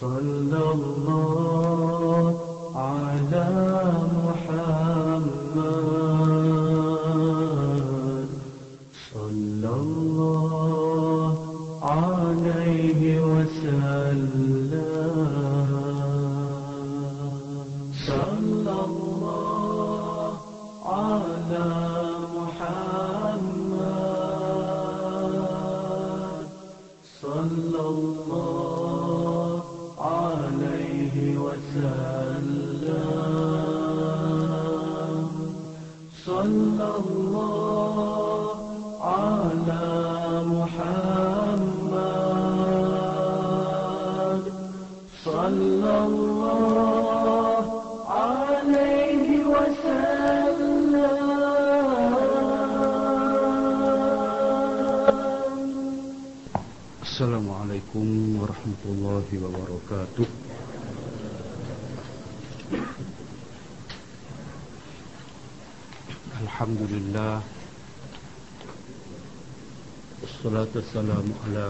صلى الله على محمد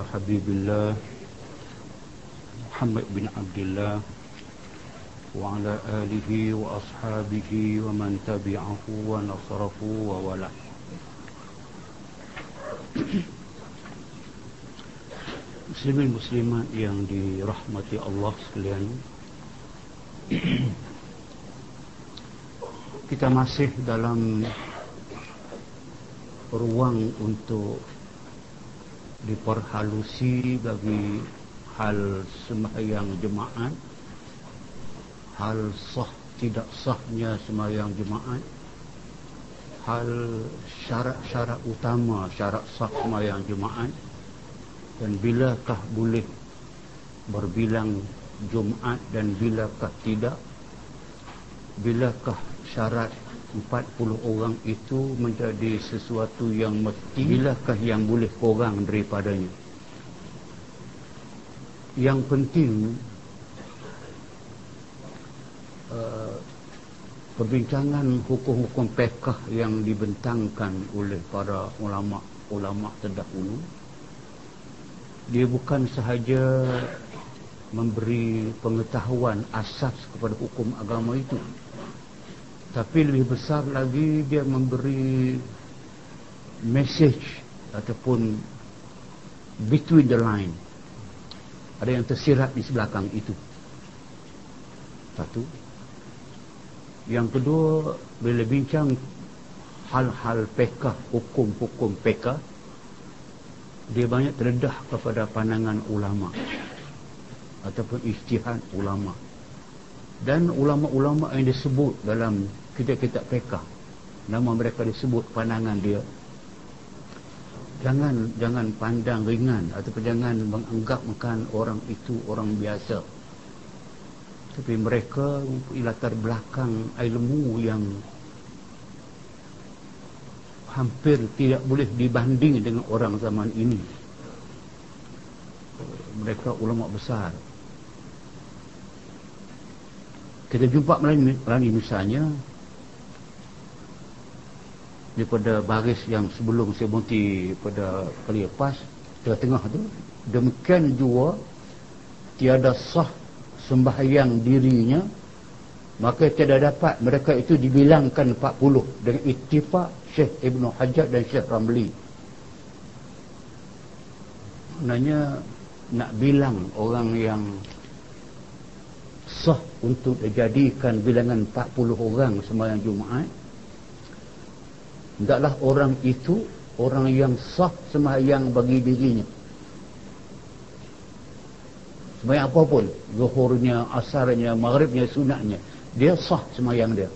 حبيب الله محمد بن عبد الله وعلى آله وأصحابه ومن تبعه ونصره وولاه Muslimin muslimat yang dirahmati Allah sekalian Kita masih dalam ruang untuk diperhalusi bagi hal sembahyang jemaat hal sah tidak sahnya sembahyang jemaat hal syarat-syarat utama syarat sah sembahyang jemaat dan bilakah boleh berbilang Jumaat dan bilakah tidak bilakah syarat 40 orang itu menjadi sesuatu yang mesti. Bilakah yang boleh kurang daripadanya? Yang penting uh, perbincangan hukum-hukum pekah yang dibentangkan oleh para ulama-ulama terdahulu dia bukan sahaja memberi pengetahuan asas kepada hukum agama itu tapi lebih besar lagi dia memberi message ataupun between the line. Ada yang tersirat di sebelakang itu. Satu. Yang kedua bila bincang hal-hal pekah hukum-hukum pekah dia banyak terdedah kepada pandangan ulama ataupun ijtihad ulama dan ulama-ulama yang disebut dalam kitab-kitab fiqh nama mereka disebut pandangan dia jangan jangan pandang ringan ataupun jangan menganggap makan orang itu orang biasa. Tapi mereka mempunyai latar belakang ilmu yang hampir tidak boleh dibanding dengan orang zaman ini. Mereka ulama besar kita jumpa melani misalnya daripada baris yang sebelum saya berhenti pada kali lepas tengah-tengah tu demikian juga tiada sah sembahyang dirinya maka tidak dapat mereka itu dibilangkan 40 dengan ittifaq Syekh Ibn Hajar dan Syekh Ramli. Maknanya nak bilang orang yang sah untuk dijadikan bilangan 40 orang sembahyang Jumaat hendaklah orang itu orang yang sah sembahyang bagi dirinya. Sembahyang apa pun zuhurnya, asarnya, maghribnya, sunatnya dia sah semayang dia.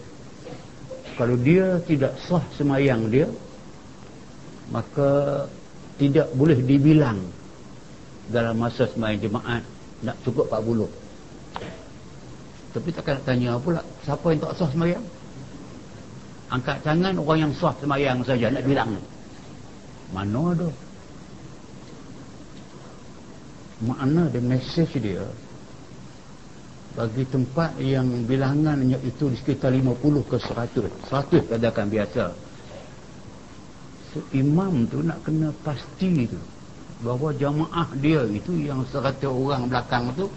Kalau dia tidak sah semayang dia maka tidak boleh dibilang dalam masa semayang jemaat nak cukup 40 tapi takkan nak tanya pula siapa yang tak sah semayang? Angkat tangan orang yang sah semayang saja nak bilang mana ada? Makna dan mesej dia bagi tempat yang bilangannya itu di sekitar 50 ke 100 100 katakan biasa. So, imam tu nak kena pasti tu bahawa jamaah dia itu yang 100 orang belakang tu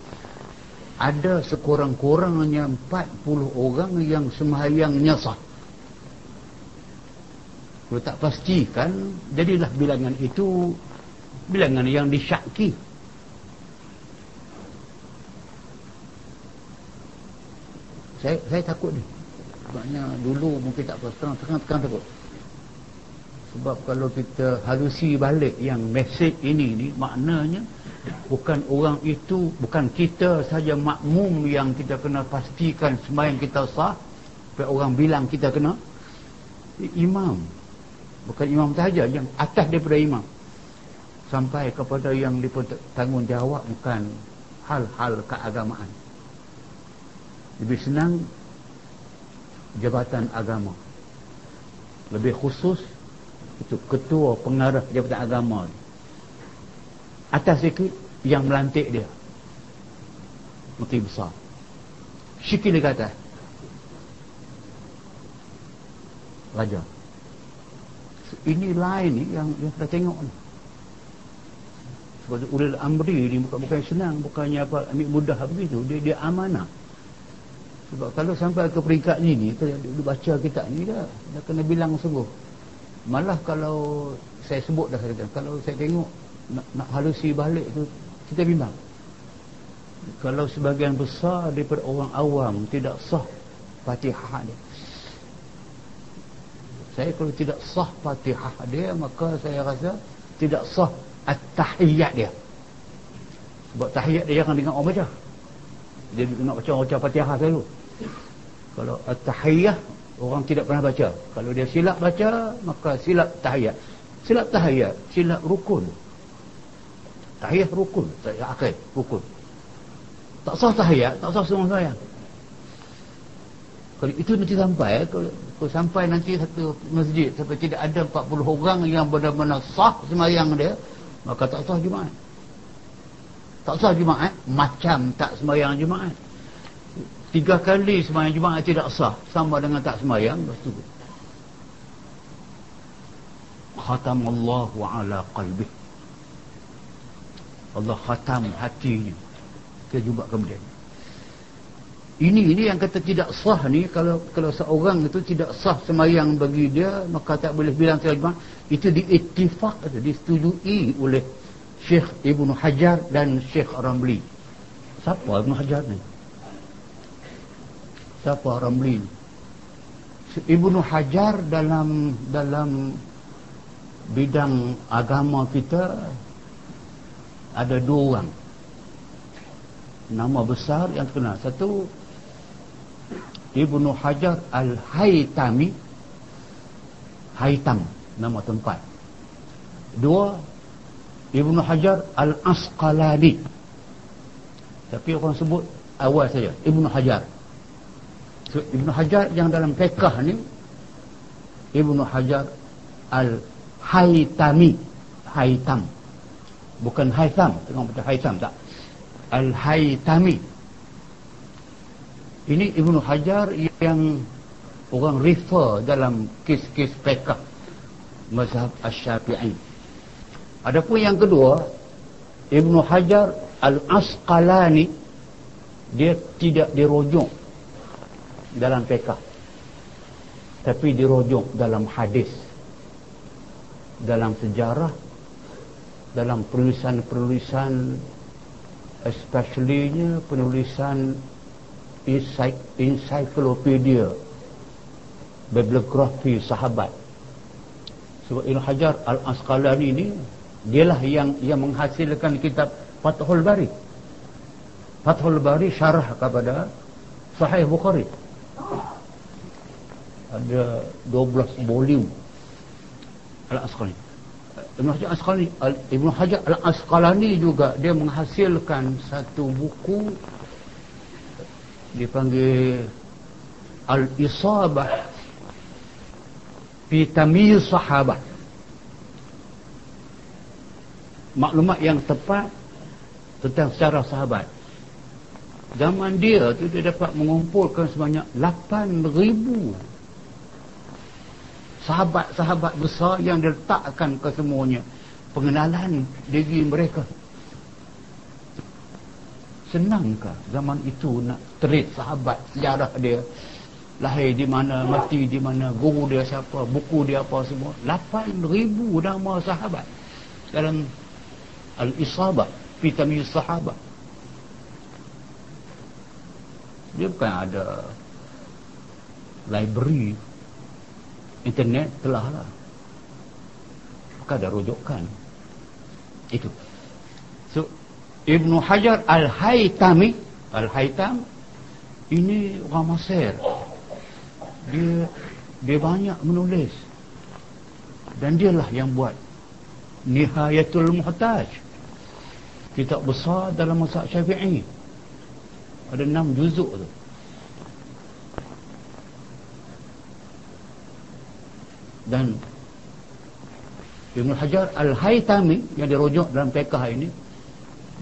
ada sekurang-kurangnya 40 orang yang sembahyangnya sah kalau tak pastikan jadilah bilangan itu bilangan yang disyaki. Saya saya takut ni. Sebabnya dulu mungkin tak apa sekarang sekarang, sekarang takut. Sebab kalau kita halusi balik yang mesej ini ni maknanya bukan orang itu bukan kita saja makmum yang kita kena pastikan sembahyang kita sah. Supaya orang bilang kita kena imam. Bukan imam saja yang atas daripada imam. Sampai kepada yang tanggungjawab bukan hal-hal keagamaan. Lebih senang jabatan agama. Lebih khusus itu ketua pengarah jabatan agama atas sikit yang melantik dia. Menteri besar. Sikit dia kata raja. Ini lain ni yang, yang kita tengok ni. Sebab ulil amri ni bukan, bukan senang bukannya apa ambil mudah begitu. Dia, dia amanah. Sebab kalau sampai ke peringkat ni ni kita baca kitab ni dah dah kena bilang sungguh. Malah kalau saya sebut dah saya kalau saya tengok nak, nak halusi balik tu kita bimbang. Kalau sebagian besar daripada orang awam tidak sah fatihah dia. Saya kalau tidak sah fatihah dia maka saya rasa tidak sah at-tahiyyat dia. Sebab tahiyat dia jangan dengar orang baca. Dia nak baca baca fatihah selalu. Kalau at-tahiyyah orang tidak pernah baca. Kalau dia silap baca maka silap tahiyat. Silap tahiyat silap rukun tahiyat rukun. Tahiyat akhir rukun. Tak sah tahiyat tak sah semua saya kalau itu nanti sampai kalau, kalau sampai nanti satu masjid sampai tidak ada 40 orang yang benar-benar sah semayang dia maka tak sah Jumaat. Tak sah Jumaat macam tak semayang Jumaat. Tiga kali semayang Jumaat tidak sah sama dengan tak semayang lepas khatam Allah ala qalbih Allah khatam hatinya. Ke jumpa kemudian. Ini ini yang kata tidak sah ni kalau kalau seorang itu tidak sah semayang bagi dia maka tak boleh bilang terima itu diiktifak atau disetujui oleh Syekh Ibn Hajar dan Syekh Ramli. Siapa Ibn Hajar ni? Siapa Ramli Ibn Hajar dalam dalam bidang agama kita ada dua orang. Nama besar yang terkenal. Satu Ibnu Hajar Al-Haytami. Haytam nama tempat. Dua Ibnu Hajar Al-Asqalani. Tapi orang sebut awal saja Ibnu Hajar. So, Ibnu Hajar yang dalam pekah ni Ibnu Hajar Al-Haytami. Haytam bukan Haytam tengok baca Haytam tak Al-Haytami ini Ibnu Hajar yang orang refer dalam kes-kes fiqh mazhab Asy-Syafi'i. Adapun yang kedua, Ibnu Hajar Al-Asqalani dia tidak dirujuk dalam fiqh. Tapi dirujuk dalam hadis. Dalam sejarah, dalam penulisan-penulisan especially penulisan encyclopedia bibliografi sahabat. Sebab Ibn Hajar Al-Asqalani ini dialah yang yang menghasilkan kitab Fathul Bari. Fathul Bari syarah kepada Sahih Bukhari. Ada 12 volume Al-Asqalani Ibn Hajar Al-Asqalani Ibn Hajar Al-Asqalani juga dia menghasilkan satu buku dipanggil Al-Isabah fi tamyiz sahabah. Maklumat yang tepat tentang sejarah sahabat. Zaman dia tu dia dapat mengumpulkan sebanyak 8000 sahabat-sahabat besar yang diletakkan ke semuanya. Pengenalan diri mereka. Senangkah zaman itu nak terit sahabat sejarah dia? Lahir di mana mati di mana guru dia siapa buku dia apa semua. 8000 nama sahabat. Dalam al-isabah fi tamyiz sahabat. Dia bukan ada library internet telah lah bukan ada rujukan. Itu. So Ibnu Hajar Al-Haytami Al-Haytam ini orang Mesir. Dia dia banyak menulis. Dan dialah yang buat Nihayatul Muhtaj. Kitab besar dalam masak syafi'i. Ada enam juzuk tu dan Ibn Hajar Al-Haytami yang dirujuk dalam pekah ini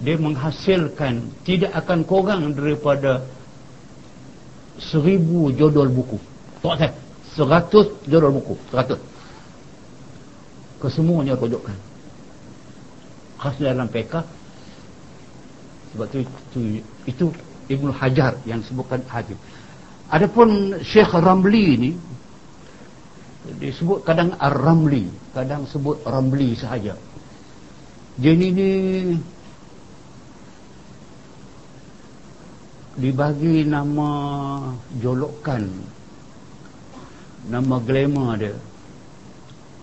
dia menghasilkan tidak akan kurang daripada seribu jodol buku. Tak saya seratus jodol buku seratus. Kesemuanya rujukan. Khas dalam pekah sebab itu, itu, itu Ibn Hajar yang sebutkan Hajib adapun Syekh Ramli ini disebut kadang Ar-Ramli kadang sebut Ramli sahaja. Dia ini dibagi nama jolokan nama glamour dia.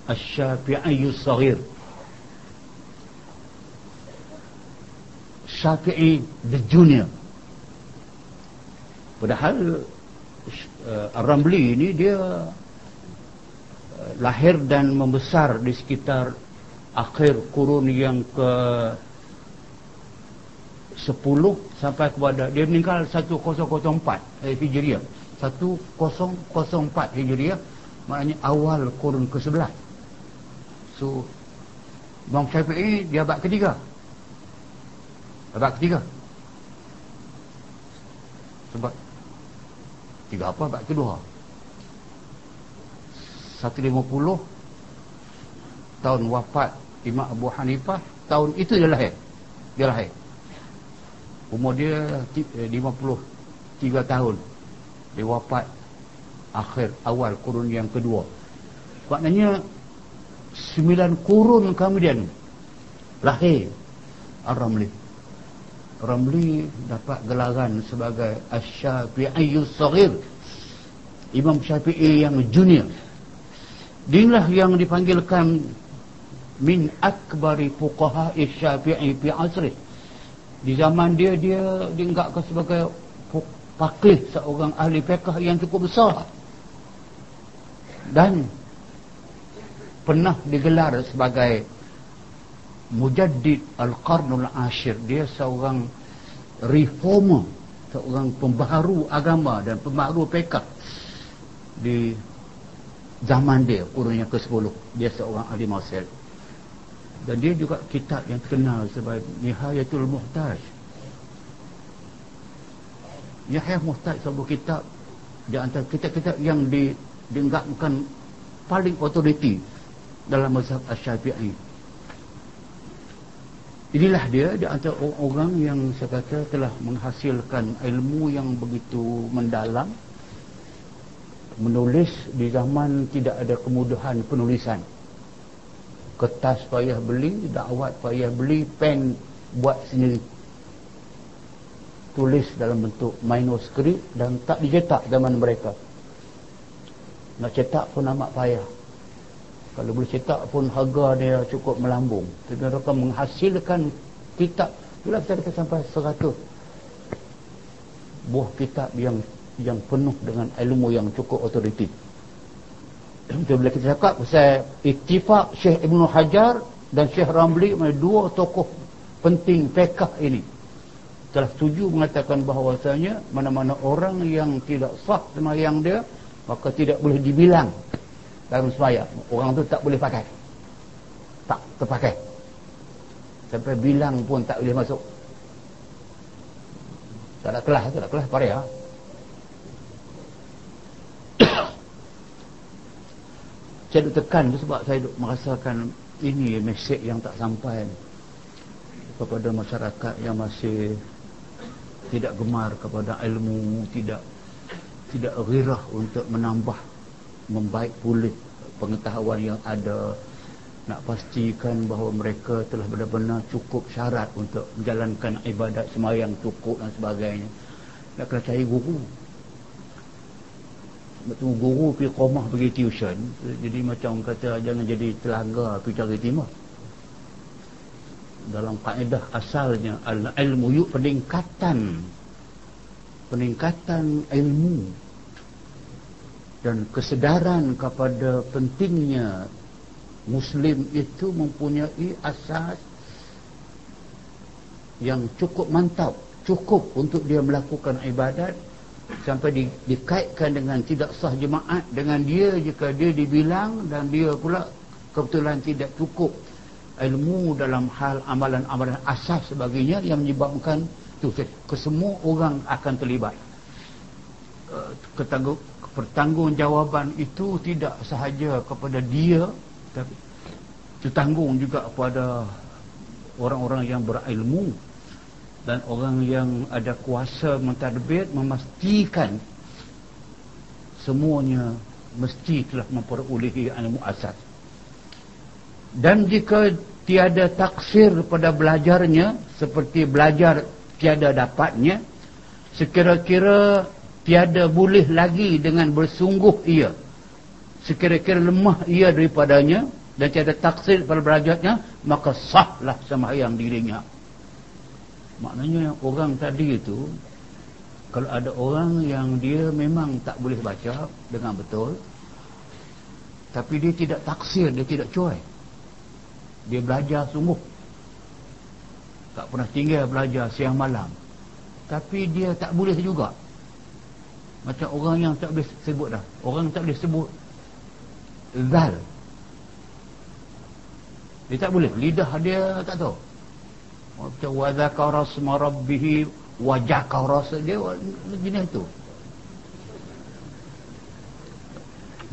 Asy-Syafi'i Saghir Syafi'i the Junior. Padahal uh, Ar-Ramli ini dia lahir dan membesar di sekitar akhir kurun yang ke 10 sampai kepada dia meninggal 1004 eh, Hijriah. 1004 Hijriah maknanya awal kurun ke-11 so Imam Syafi'i dia abad ketiga. Abad ketiga. Sebab tiga apa abad kedua 150 tahun wafat Imam Abu Hanifah tahun itu dia lahir. Dia lahir. Umur dia 53 eh, tahun. Dia wafat akhir awal kurun yang kedua. Maknanya sembilan kurun kemudian lahir Ar-Ramli. Ramli dapat gelaran sebagai Asy-Syafi'i Saghir Imam Syafi'i yang junior Inilah yang dipanggilkan min akbari fuqaha Syafi'i fi asri. Di zaman dia dia dianggapkan sebagai fakih seorang ahli fiqh yang cukup besar. Dan pernah digelar sebagai mujaddid al-qarnul ashir. Dia seorang reformer seorang pembaharu agama dan pembaharu fiqh. Di zaman dia kurun yang ke-10 dia seorang ahli masyarakat dan dia juga kitab yang terkenal sebagai Nihayatul Muhtaj. Yahya Muhtaj sebuah kitab di antara kitab-kitab yang di, dianggapkan paling otoriti dalam mazhab Asy-Syafi'i. Inilah dia di antara orang-orang yang saya kata telah menghasilkan ilmu yang begitu mendalam menulis di zaman tidak ada kemudahan penulisan. Kertas payah beli dakwat payah beli pen buat sendiri. Tulis dalam bentuk manuskrip dan tak dicetak zaman mereka. Nak cetak pun amat payah. Kalau boleh cetak pun harga dia cukup melambung. Jadi mereka menghasilkan kitab. Itulah kita kata sampai 100 buah kitab yang yang penuh dengan ilmu yang cukup otoriti. Itu bila kita cakap pasal ittifaq Syekh Ibn Hajar dan Syekh Ramli dua tokoh penting pekah ini telah setuju mengatakan bahawasanya mana-mana orang yang tidak sah semayang dia maka tidak boleh dibilang dalam semayang. Orang tu tak boleh pakai. Tak terpakai. Sampai bilang pun tak boleh masuk. Tak ada kelas tak ada kelas pariah saya duk tekan tu sebab saya duk merasakan ini mesej yang tak sampai kepada masyarakat yang masih tidak gemar kepada ilmu tidak tidak ghirah untuk menambah membaik pulih pengetahuan yang ada. Nak pastikan bahawa mereka telah benar-benar cukup syarat untuk menjalankan ibadat semayang cukup dan sebagainya. Nak kena cari guru betul guru pergi komah pergi tuition. Jadi macam kata jangan jadi telaga pergi cari timah. Dalam kaedah asalnya al-ilmu yuk peningkatan. Peningkatan ilmu. Dan kesedaran kepada pentingnya Muslim itu mempunyai asas yang cukup mantap cukup untuk dia melakukan ibadat sampai di, dikaitkan dengan tidak sah jemaat dengan dia jika dia dibilang dan dia pula kebetulan tidak cukup ilmu dalam hal amalan-amalan asas sebagainya yang menyebabkan tu kesemua orang akan terlibat. Eh, ketanggung pertanggungjawaban itu tidak sahaja kepada dia tapi ditanggung juga kepada orang-orang yang berilmu dan orang yang ada kuasa mentadbir memastikan semuanya mesti telah memperolehi ilmu asas dan jika tiada taksir pada belajarnya seperti belajar tiada dapatnya sekira-kira tiada boleh lagi dengan bersungguh ia. Sekira-kira lemah ia daripadanya dan tiada taksir pada belajarnya maka sahlah sembahyang dirinya maknanya orang tadi itu kalau ada orang yang dia memang tak boleh baca dengan betul tapi dia tidak taksir dia tidak cuai. Dia belajar sungguh. Tak pernah tinggal belajar siang malam. Tapi dia tak boleh juga. Macam orang yang tak boleh sebut dah. Orang tak boleh sebut zal. Dia tak boleh. Lidah dia tak tahu macam wadzakara asma rabbih wajakara dia jenis tu.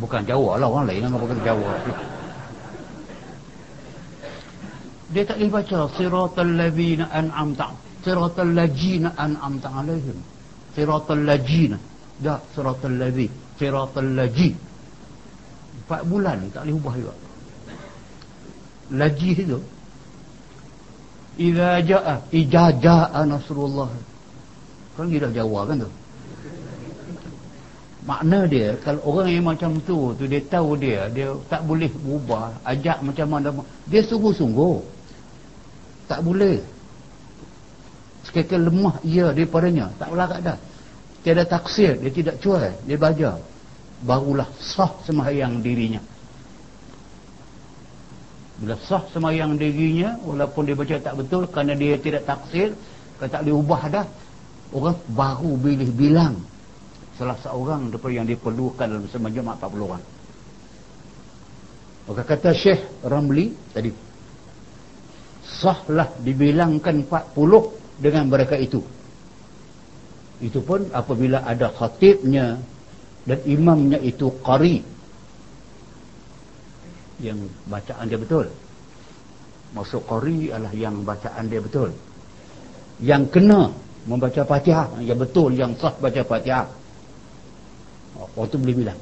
Bukan Jawa lah orang lain nama bukan Jawa. Dia tak boleh baca siratal ladzina an'amta siratal ladzina an'amta alaihim. Siratal ladzina dak siratal ladzi siratal ladzi 4 bulan tak boleh ubah juga. Ladzi itu Iza ja'a Ija ja'a Nasrullah. Kan dia dah jawab kan tu? Makna dia Kalau orang yang macam tu tu Dia tahu dia Dia tak boleh berubah Ajak macam mana Dia sungguh-sungguh. Tak boleh. Sekiranya lemah ia daripadanya Tak belakang dah. Tiada taksir Dia tidak cuai Dia baca Barulah sah sembahyang dirinya bila sah semayang dirinya walaupun dia baca tak betul kerana dia tidak taksir kalau tak diubah dah orang baru pilih bilang. Salah seorang daripada yang diperlukan dalam semacam 40 orang. Maka kata Syekh Ramli tadi sahlah dibilangkan 40 dengan mereka itu. Itu pun apabila ada khatibnya dan imamnya itu qari yang bacaan dia betul. Maksud qari adalah yang bacaan dia betul. Yang kena membaca fatihah yang betul yang sah baca fatihah. Orang tu boleh bilang.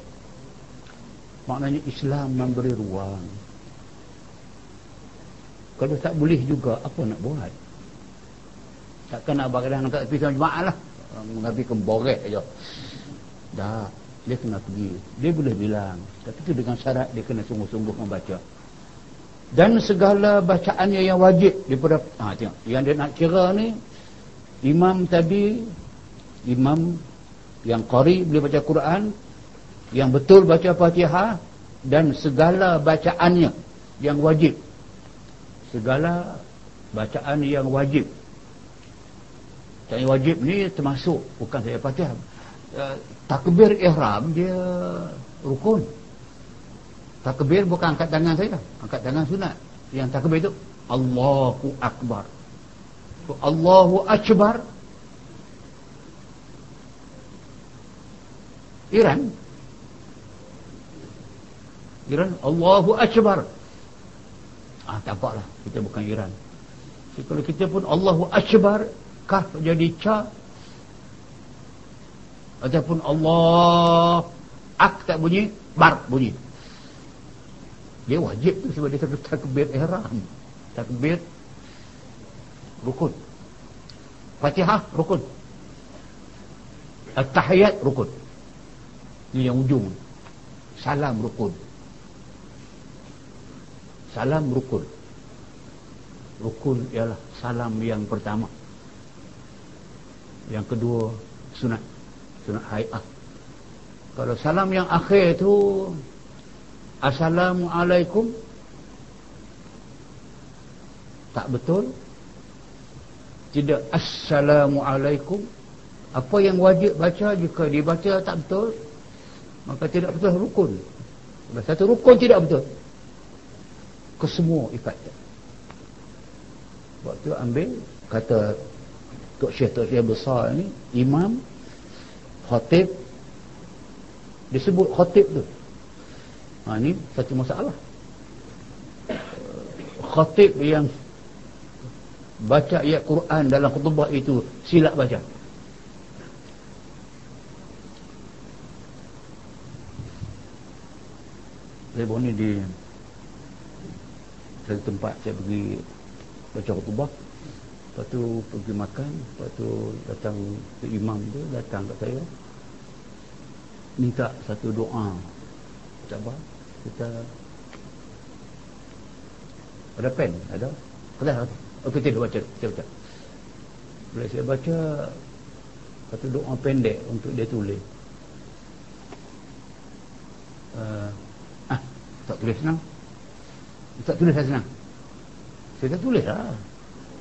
Maknanya Islam memberi ruang. Kalau tak boleh juga apa nak buat? Takkan nak bakal nak pergi sama jemaah lah. Mengambil borek aja. Dah dia kena pergi. Dia boleh bilang. Tapi itu dengan syarat dia kena sungguh-sungguh membaca. Dan segala bacaannya yang wajib daripada ha, tengok, yang dia nak kira ni imam tadi imam yang qari boleh baca Quran yang betul baca Fatihah dan segala bacaannya yang wajib. Segala bacaan yang wajib. Yang wajib ni termasuk bukan saya Fatihah. Uh, takbir ihram dia rukun. Takbir bukan angkat tangan saya angkat tangan sunat. Yang takbir itu Allahu Akbar. Allahu Akbar. Iran. Iran Allahu Akbar. Ah tampaklah kita bukan Iran. Kalau kita pun Allahu Akbar kaf jadi ca ataupun Allah. Ak tak bunyi bar bunyi. Dia wajib tu sebab dia takbir ihram. Takbir rukun. Fatihah rukun. At-tahiyat rukun. Ini yang ujung. Salam rukun. Salam rukun. Rukun ialah salam yang pertama. Yang kedua sunat sunat hayat kalau salam yang akhir tu Assalamualaikum. Tak betul. Tidak Assalamualaikum. Apa yang wajib baca jika dibaca tak betul maka tidak betul rukun. Satu rukun tidak betul. Kesemua ikat. Waktu ambil kata Tok Syekh Tok Syekh besar ni imam khatib disebut khatib tu. Ha, ni satu masalah. Khatib yang baca ayat Quran dalam khutbah itu silap baca. Saya ni di satu tempat saya pergi baca khutbah lepas tu pergi makan lepas tu datang ke imam tu datang kat saya. Minta satu doa. Cuba kita ada pen? Ada. Ada. Okey tidak baca. Kita baca. Boleh saya baca satu doa pendek untuk dia tulis. Uh, ah tak tulis senang. Tak tulis senang. Saya tak tulis lah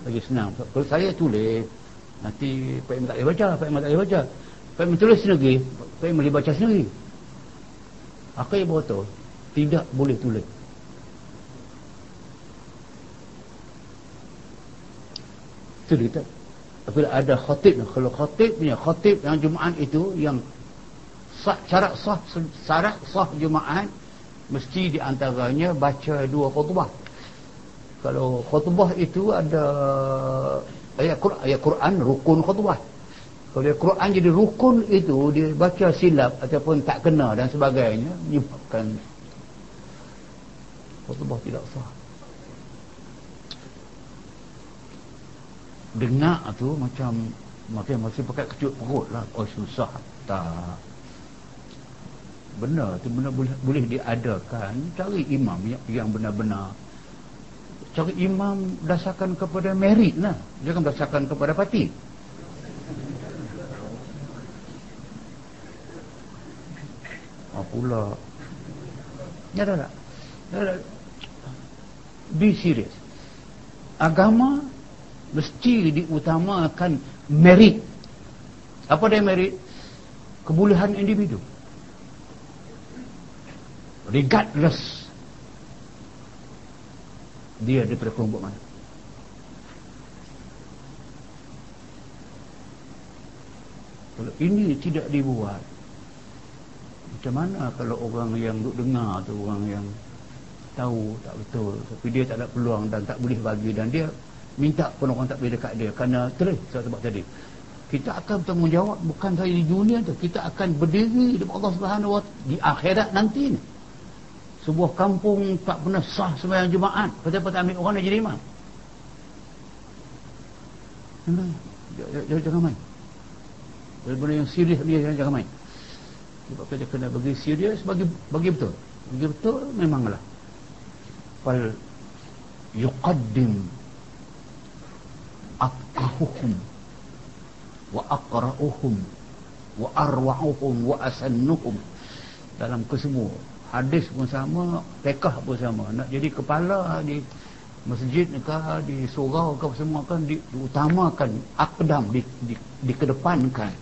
lagi senang. Kalau saya tulis nanti Pak Imam tak boleh baca Pak Imam tak boleh baca. Pak Imam tulis sendiri Pak Imam boleh baca sendiri. Apa yang berkata tidak boleh tulis. Itu kita apabila ada khatib kalau khatib punya khatib yang Jumaat itu yang syarat sah syarat sah Jumaat mesti diantaranya baca dua khutbah kalau khutbah itu ada ayat Quran, ayat Quran rukun khutbah. Kalau ayat Quran jadi rukun itu dia baca silap ataupun tak kena dan sebagainya menyebabkan khutbah tidak sah. Dengar tu macam macam masih pakai kecut perut lah. Oh susah tak? Benar tu benar boleh, boleh diadakan. Cari imam yang benar-benar cari imam berdasarkan kepada merit lah jangan berdasarkan kepada parti. Apa pula. Ya tak tak. Be serious. Agama mesti diutamakan merit. Apa dia merit? Kebolehan individu. Regardless dia daripada kelompok mana? Kalau ini tidak dibuat macam mana kalau orang yang duk dengar tu orang yang tahu tak betul tapi dia tak ada peluang dan tak boleh bagi dan dia minta pun orang tak boleh dekat dia kerana terus sebab tadi. Kita akan bertanggungjawab bukan saja di dunia tu kita akan berdiri di Allah Subhanahu di akhirat nanti ni sebuah kampung tak pernah sah sembahyang Jumaat. Kenapa tak ambil orang yang jadi imam? Jangan, main benda yang serius dia jangan, jangan main sebab kita kena bagi serius bagi bagi betul. Bagi betul memanglah. Fal yuqaddim atqahuhum wa aqra'uhum wa arwa'uhum wa asannuhum. Dalam kesemua hadis pun sama pekah pun sama. Nak jadi kepala di masjid ke di surau ke semua kan di, diutamakan akdam di, di, dikedepankan.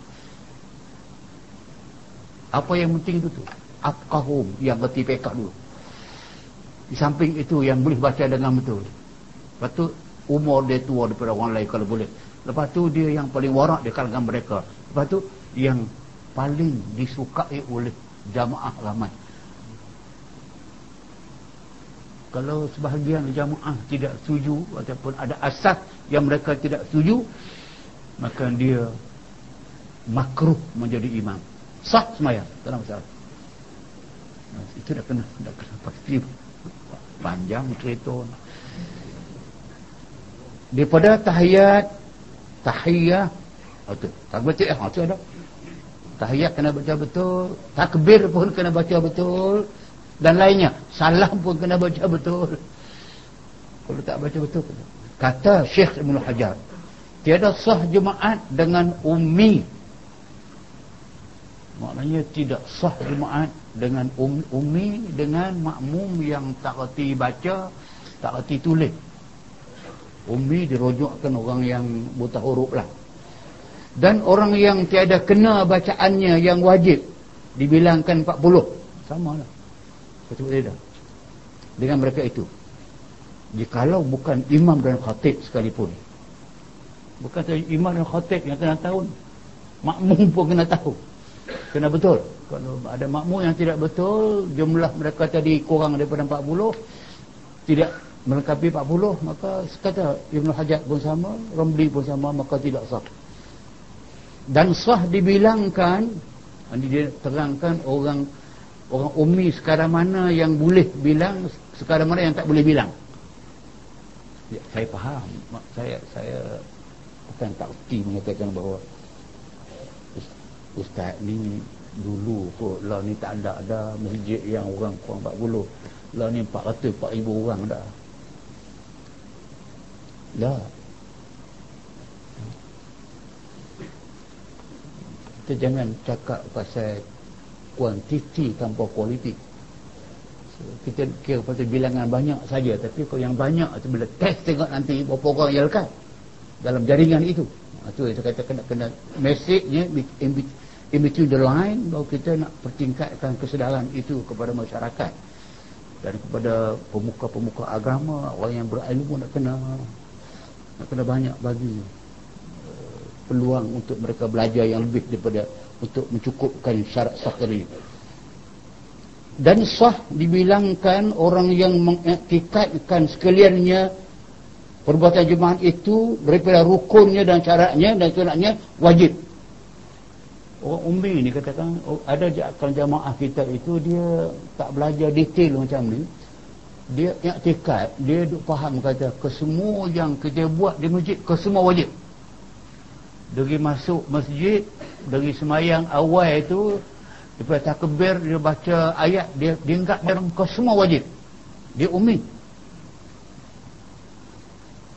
Apa yang penting itu tu? Akahum yang berarti pekah dulu. Di samping itu yang boleh baca dengan betul. Lepas tu umur dia tua daripada orang lain kalau boleh. Lepas tu dia yang paling warak di kalangan mereka. Lepas tu yang paling disukai oleh jamaah ramai kalau sebahagian jamaah tidak setuju ataupun ada asas yang mereka tidak setuju maka dia makruh menjadi imam. Sah semayang ada masalah. Itu dah kena dah kena pasti panjang cerita. Daripada tahiyat tahiyah oh tu tak baca eh oh, ada. Tahiyat kena baca betul takbir pun kena baca betul dan lainnya salam pun kena baca betul. Kalau tak baca betul kata Syekh Ibn Hajar tiada sah jemaat dengan ummi. Maknanya tidak sah jemaat dengan um, ummi dengan makmum yang tak reti baca tak reti tulis. Ummi dirujukkan orang yang buta huruf lah. Dan orang yang tiada kena bacaannya yang wajib dibilangkan 40 sama lah betul tidak dengan mereka itu. Jikalau bukan imam dan khatib sekalipun. Bukan saja imam dan khatib yang kena tahu makmum pun kena tahu. Kena betul. Kalau ada makmum yang tidak betul jumlah mereka tadi kurang daripada 40 tidak melengkapi 40 maka sekata Ibn Hajat pun sama Ramli pun sama maka tidak sah. Dan sah dibilangkan ini dia terangkan orang orang umi sekarang mana yang boleh bilang sekarang mana yang tak boleh bilang? Ya, saya faham. Saya saya bukan tak erti mengatakan bahawa ustaz ni dulu kot lah ni tak ada ada masjid yang orang kurang 40 lah ni 400 4000 orang dah. Dah. Kita jangan cakap pasal kuantiti tanpa kualiti so, kita kira pasal bilangan banyak saja tapi kalau yang banyak tu bila test tengok nanti berapa orang yang lekat dalam jaringan itu. Itu ha, saya kata kena kena mesejnya in between the line bahawa kita nak pertingkatkan kesedaran itu kepada masyarakat. Dan kepada pemuka-pemuka agama orang yang berilmu nak kena nak kena banyak bagi uh, peluang untuk mereka belajar yang lebih daripada untuk mencukupkan syarat tadi dan sah dibilangkan orang yang mengiktikadkan sekaliannya perbuatan jemaah itu daripada rukunnya dan syaratnya dan sunatnya wajib. Orang umbi ni katakan oh, ada akan jamaah kita itu dia tak belajar detail macam ni. Dia iktikad dia duk faham kata kesemua yang kita buat di masjid kesemua wajib dari masuk masjid dari semayang awal itu daripada takbir dia baca ayat dia diingat dalam kesemua wajib. Dia ummi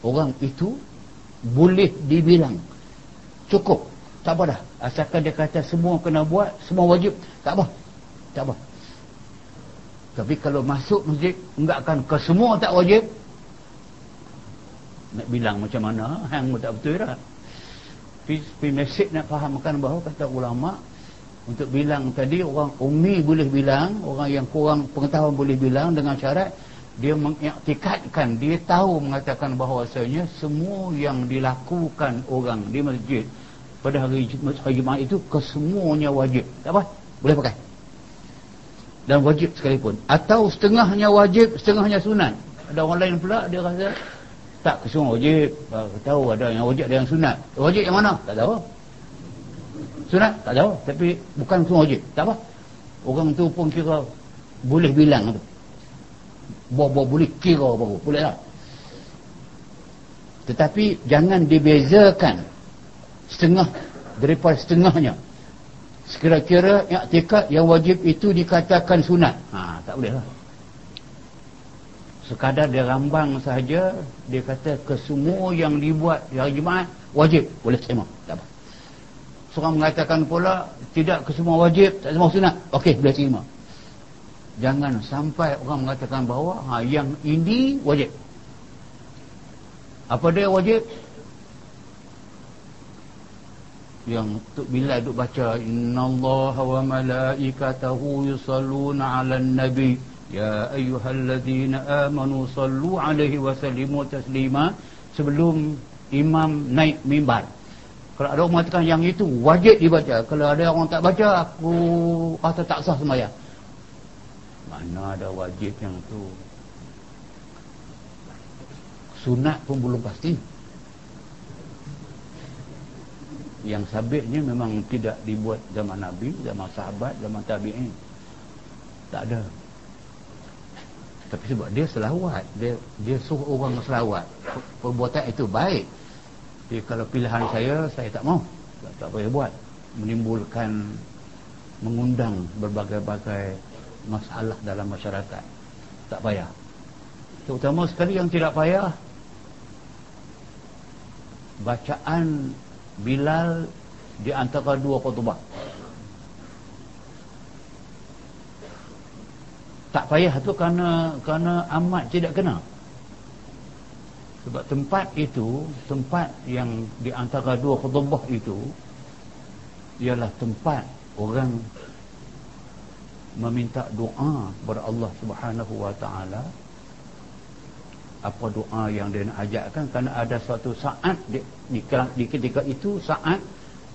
orang itu boleh dibilang cukup. Tak apa dah. Asalkan dia kata semua kena buat semua wajib. Tak apa. Tak apa. Tapi kalau masuk masjid enggak akan ke semua tak wajib. Nak bilang macam mana? Hang tak betul dah tapi mesej nak fahamkan bahawa kata ulama untuk bilang tadi orang umi boleh bilang orang yang kurang pengetahuan boleh bilang dengan syarat dia mengiktikadkan dia tahu mengatakan bahawasanya semua yang dilakukan orang di masjid pada hari Jumaat itu kesemuanya wajib. Tak apa boleh pakai. Dan wajib sekalipun. Atau setengahnya wajib setengahnya sunat. Ada orang lain pula dia rasa tak kesemua wajib. Tahu ada yang wajib ada yang sunat. Wajib yang mana? Tak tahu. Sunat? Tak tahu. Tapi bukan semua wajib. Tak apa. Orang tu pun kira boleh bilang tu buah-buah boleh kira baru boleh lah. Tetapi jangan dibezakan setengah daripada setengahnya. Sekira-kira iktikad yang wajib itu dikatakan sunat. Ha, tak boleh lah sekadar dia rambang sahaja dia kata kesemua yang dibuat di hari Jumaat wajib. Boleh terima. Tak apa. Seorang mengatakan pula tidak kesemua wajib tak semua sunat okey boleh terima. Jangan sampai orang mengatakan bahawa ha, yang ini wajib. Apa dia wajib? Yang tu bila duk baca innallaha wa malaikatahu yusalluna 'alan nabi ya ayyuhalladzina amanu sallu 'alaihi wa sallimu taslima sebelum imam naik mimbar. Kalau ada orang mengatakan yang itu wajib dibaca. Kalau ada orang tak baca aku kata tak sah sembahyang. Mana ada wajib yang tu? Sunat pun belum pasti. Yang sabitnya memang tidak dibuat zaman Nabi zaman sahabat zaman tabi'in. Tak ada tapi sebab dia selawat dia dia suruh orang selawat. Perbuatan itu baik. Jadi kalau pilihan saya saya tak mau. Tak, tak boleh buat. Menimbulkan mengundang berbagai-bagai masalah dalam masyarakat. Tak payah. Terutama sekali yang tidak payah bacaan Bilal di antara dua khutbah tak payah tu kerana kerana amat tidak kena. Sebab tempat itu tempat yang di antara dua khutbah itu ialah tempat orang meminta doa kepada Allah Subhanahu wa taala. Apa doa yang dia nak ajarkan kerana ada suatu saat di, di, di ketika itu saat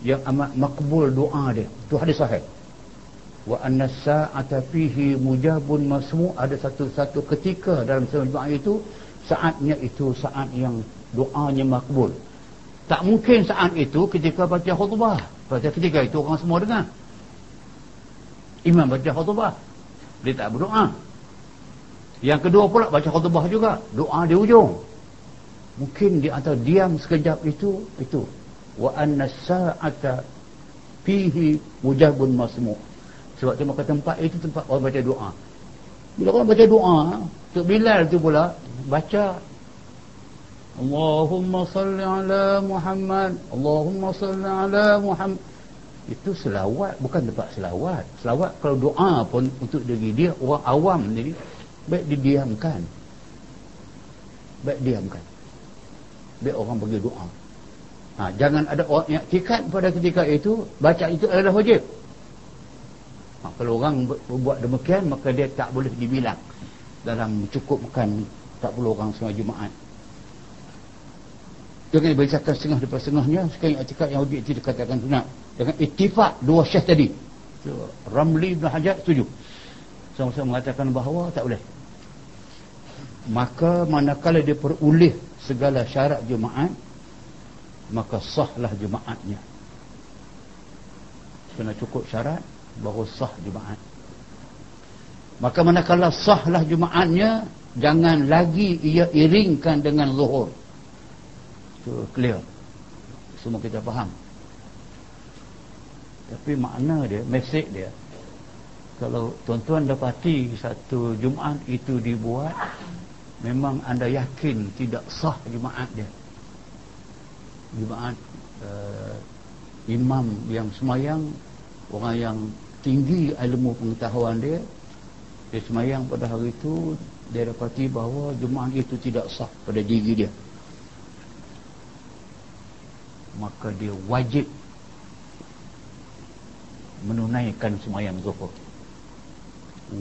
yang amat makbul doa dia. Tu hadis sahih wa anna sa'ata fihi mujabun masmu. Ada satu satu ketika dalam semua itu saatnya itu saat yang doanya makbul. Tak mungkin saat itu ketika baca khutbah. Pada ketika itu orang semua dengar. Imam baca khutbah. Dia tak berdoa. Yang kedua pula baca khutbah juga. Doa di ujung. Mungkin di antara diam sekejap itu itu. Wa anna sa'ata fihi mujabun masmu sebab tu maka tempat itu tempat orang baca doa. Bila orang baca doa Tok Bilal tu pula baca Allahumma salli ala Muhammad Allahumma salli ala Muhammad. Itu selawat bukan tempat selawat. Selawat kalau doa pun untuk diri dia orang awam ni baik didiamkan. Baik diamkan. Baik orang bagi doa. Ha, jangan ada orang yang tikat pada ketika itu baca itu adalah wajib ha, kalau orang buat demikian maka dia tak boleh dibilang. Dalam mencukupkan tak perlu orang semua Jumaat. Jangan dibacakan setengah daripada setengahnya sekali yang wajib itu dikatakan sunat dengan itifak dua syekh tadi. Ramli bin Hajar setuju. Sama-sama mengatakan bahawa tak boleh. Maka manakala dia perulih segala syarat Jumaat maka sahlah Jumaatnya. Kena cukup syarat baru sah Jumaat. Maka manakala sahlah Jumaatnya jangan lagi ia iringkan dengan zuhur. Itu clear. Semua kita faham. Tapi makna dia mesej dia kalau tuan-tuan dapati satu Jumaat itu dibuat memang anda yakin tidak sah Jumaat dia. Jumaat uh, imam yang semayang orang yang tinggi ilmu pengetahuan dia dia semayang pada hari itu dia dapati bahawa Jumaat itu tidak sah pada diri dia. Maka dia wajib menunaikan semayang zuhur.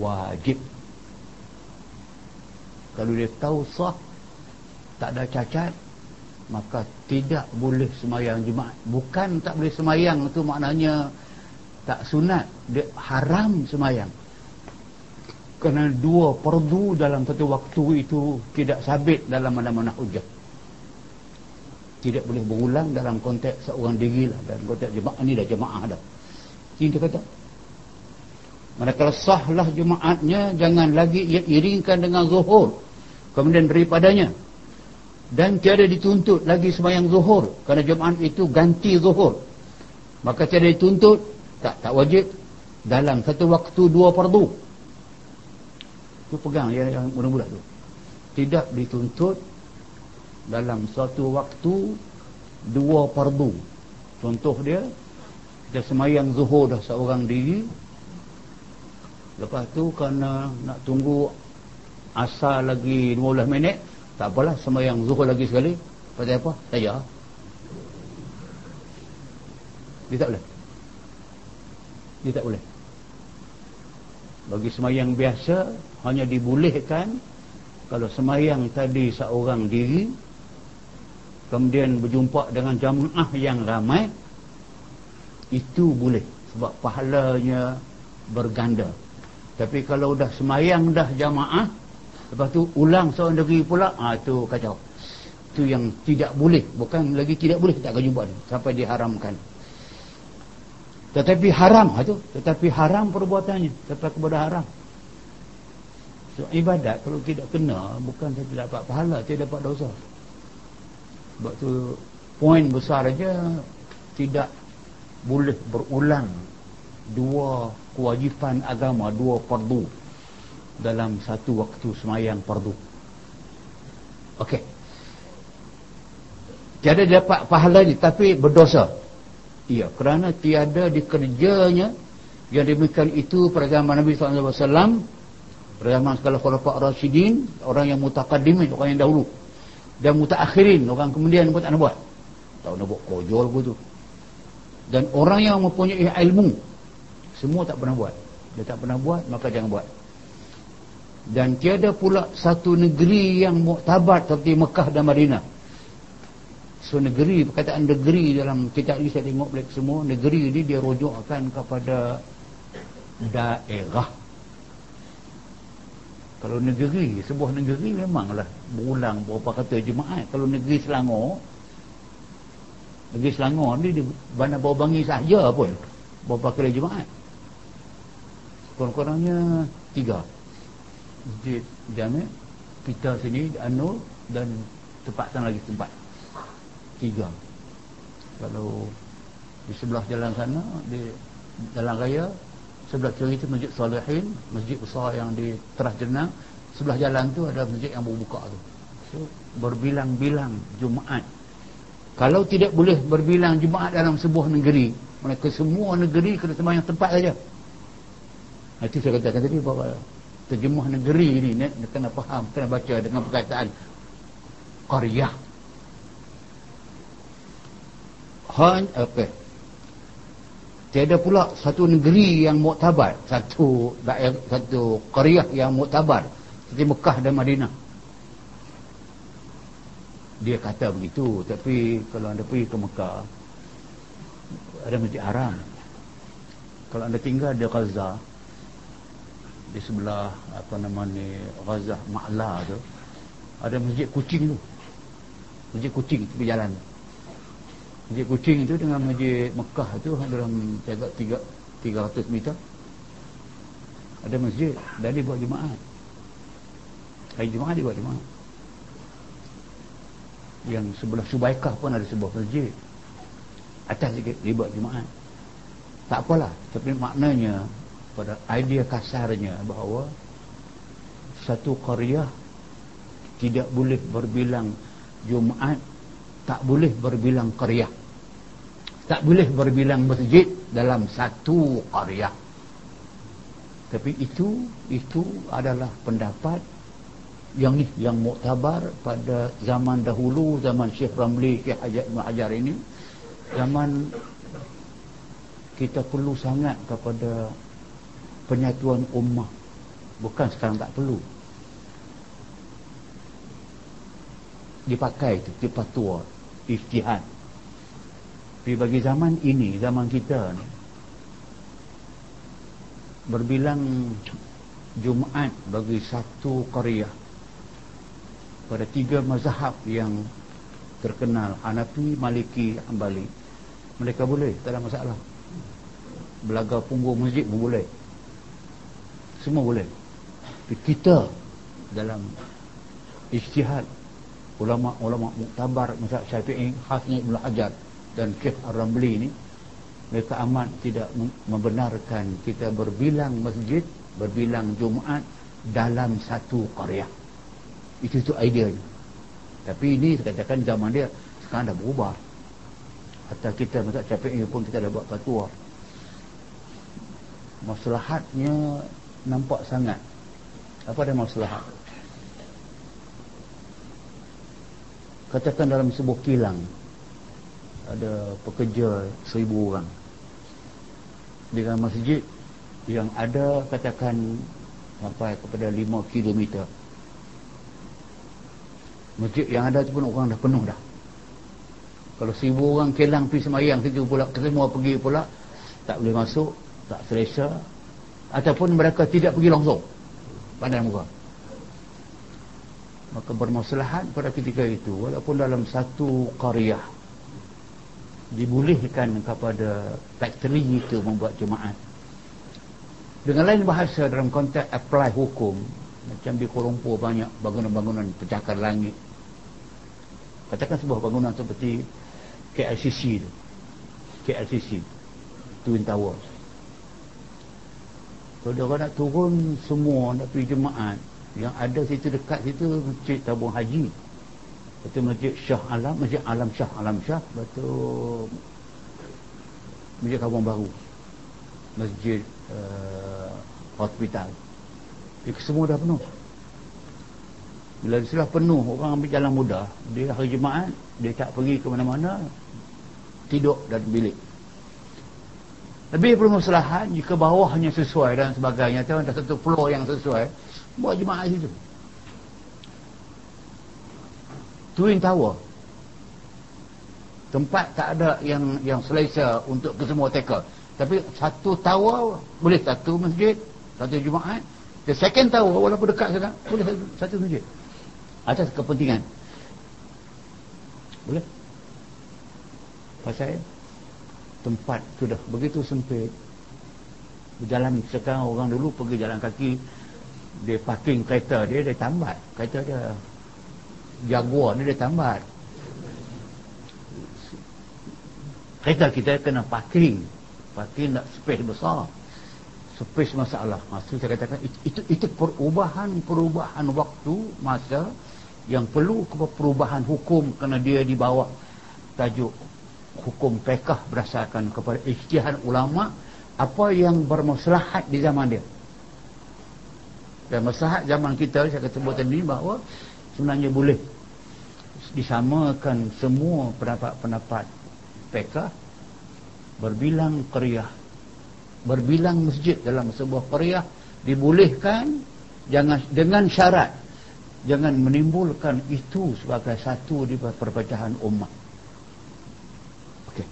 Wajib. Kalau dia tahu sah tak ada cacat maka tidak boleh semayang Jumaat. Bukan tak boleh semayang itu maknanya tak sunat. Dia haram semayang. Kerana dua perdu dalam satu waktu itu tidak sabit dalam mana-mana hujah. Tidak boleh berulang dalam konteks seorang diri lah. Dalam konteks jemaah ni dah jemaah dah. Dia kata. Manakala sahlah jemaatnya jangan lagi ia iringkan dengan zuhur. Kemudian daripadanya. Dan tiada dituntut lagi semayang zuhur. Kerana jemaah itu ganti zuhur. Maka tiada dituntut tak tak wajib. Dalam satu waktu dua fardu. Tu pegang yang, yang mula-mula tu. Tidak dituntut dalam satu waktu dua fardu. Contoh dia kita semayang zuhur dah seorang diri. Lepas tu kerana nak tunggu asal lagi 15 minit tak apalah semayang zuhur lagi sekali. Pasal apa? saya dia tak boleh dia tak boleh bagi semayang biasa hanya dibolehkan kalau semayang tadi seorang diri kemudian berjumpa dengan jamaah yang ramai itu boleh sebab pahalanya berganda tapi kalau dah semayang dah jamaah Lepas tu ulang seorang negeri pula, ah tu kacau. Tu yang tidak boleh, bukan lagi tidak boleh tak akan jumpa sampai diharamkan. Tetapi haram itu tetapi haram perbuatannya. Sampai kepada haram. So, ibadat kalau tidak kena bukan saya tidak dapat pahala tidak dapat dosa. Sebab tu poin besar aja tidak boleh berulang dua kewajipan agama dua fardu dalam satu waktu semayang fardu okey. Tiada dapat pahala ni tapi berdosa iya kerana tiada dikerjanya yang demikian itu pada zaman Nabi SAW pada zaman segala khulafak Rashidin orang yang mutakadimin orang yang dahulu dan mutakhirin orang kemudian pun tak nak buat. Tak nak buat kojol pun tu. Dan orang yang mempunyai ilmu semua tak pernah buat. Dia tak pernah buat maka jangan buat. Dan tiada pula satu negeri yang muktabar seperti Mekah dan Madinah so negeri perkataan negeri dalam kitab ini saya tengok balik semua negeri ini dia rujukkan kepada daerah. Kalau negeri sebuah negeri memanglah berulang beberapa kata jemaat kalau negeri Selangor negeri Selangor ni di bandar bawah bangi sahaja pun beberapa kali jemaat kurang-kurangnya tiga. Masjid jami kita sini Anur dan tempat sana lagi tempat tiga. Kalau di sebelah jalan sana di jalan raya sebelah kiri itu masjid Salihin masjid besar yang di Terah Jenang. Sebelah jalan tu ada masjid yang baru buka tu. So, berbilang-bilang Jumaat. Kalau tidak boleh berbilang Jumaat dalam sebuah negeri mereka semua negeri kena sembahyang tempat saja. Itu saya katakan tadi bahawa terjemah negeri ni ni kena faham kena baca dengan perkataan. Qaryah han apa? Tiada pula satu negeri yang muktabar. Satu daerah satu qaryah yang muktabar. Seperti Mekah dan Madinah. Dia kata begitu tapi kalau anda pergi ke Mekah ada masjid haram. Kalau anda tinggal di Gaza di sebelah apa nama ni Ghazah Ma'la tu ada masjid kucing tu. Masjid kucing tepi jalan masjid kucing itu dengan masjid Mekah tu dalam jaga 3 300 meter. Ada masjid dan dia buat jemaat hari jemaat dia buat jemaat yang sebelah Subaikah pun ada sebuah masjid. Atas sikit dia buat jemaat tak apalah tapi maknanya pada idea kasarnya bahawa satu qaryah tidak boleh berbilang Jumaat tak boleh berbilang qaryah. Tak boleh berbilang masjid dalam satu qaryah. Tapi itu itu adalah pendapat yang ni yang muktabar pada zaman dahulu zaman Syekh Ramli Syekh Hajat Hajar ini. Zaman kita perlu sangat kepada penyatuan ummah. Bukan sekarang tak perlu. Dipakai itu tipa tua ijtihad tapi bagi zaman ini zaman kita ni berbilang Jumaat bagi satu Korea pada tiga mazhab yang terkenal Hanafi, Maliki, Ambali mereka boleh, tak ada masalah. Belaga punggung masjid pun boleh. Semua boleh. Tapi kita dalam ijtihad ulama-ulama muktabar macam Syafi'i khasnya Ibn Hajar dan Syekh Ar-Ramli ni mereka amat tidak membenarkan kita berbilang masjid berbilang Jumaat dalam satu karya itu tu ideanya tapi ini katakan zaman dia sekarang dah berubah. Atau kita macam Syafi'i pun kita dah buat fatwa. Maslahatnya nampak sangat. Apa ada masalah katakan dalam sebuah kilang ada pekerja seribu orang. Dengan masjid yang ada katakan sampai kepada lima kilometer. Masjid yang ada tu pun orang dah penuh dah. Kalau seribu orang kilang pergi semayang situ pula semua pergi pula tak boleh masuk tak selesa ataupun mereka tidak pergi langsung pada muka maka bermaslahat pada ketika itu walaupun dalam satu qaryah dibolehkan kepada factory itu membuat jemaat. Dengan lain bahasa dalam konteks apply hukum macam di Kuala Lumpur banyak bangunan-bangunan pencakar langit. Katakan sebuah bangunan seperti KLCC tu. KLCC Twin Towers. Kalau dia orang nak turun semua nak pergi jemaat yang ada situ dekat situ masjid tabung haji. Itu masjid Shah Alam masjid Alam Shah Alam Shah. Betul masjid Kampung Baru. Masjid uh, hospital. Dia semua dah penuh. Bila sudah penuh orang ambil jalan mudah. Dia hari jemaat dia tak pergi ke mana-mana tidur dan bilik. Lebih bermaslahat jika bawahnya sesuai dan sebagainya. Tu ada satu floor yang sesuai buat jemaah situ. Twin Tower tempat tak ada yang yang selesa untuk kesemua taker tapi satu tower boleh satu masjid satu jumaat. The second tower walaupun dekat sangat boleh satu, satu masjid. Atas kepentingan. Boleh? Pasal tempat sudah begitu sempit berjalan sekarang orang dulu pergi jalan kaki dia parking kereta dia dia tambat kereta dia Jaguar ni dia tambat kereta kita kena parking Parking nak space besar. Space masalah. Maksud saya katakan itu itu perubahan-perubahan waktu masa yang perlu perubahan hukum kerana dia di bawah tajuk hukum pekah berdasarkan kepada ijtihad ulama apa yang bermaslahat di zaman dia. Dan maslahat zaman kita saya kata buat tadi bahawa sebenarnya boleh disamakan semua pendapat-pendapat pekah berbilang qariah. Berbilang masjid dalam sebuah qariah dibolehkan jangan dengan syarat jangan menimbulkan itu sebagai satu di perpecahan umat okey.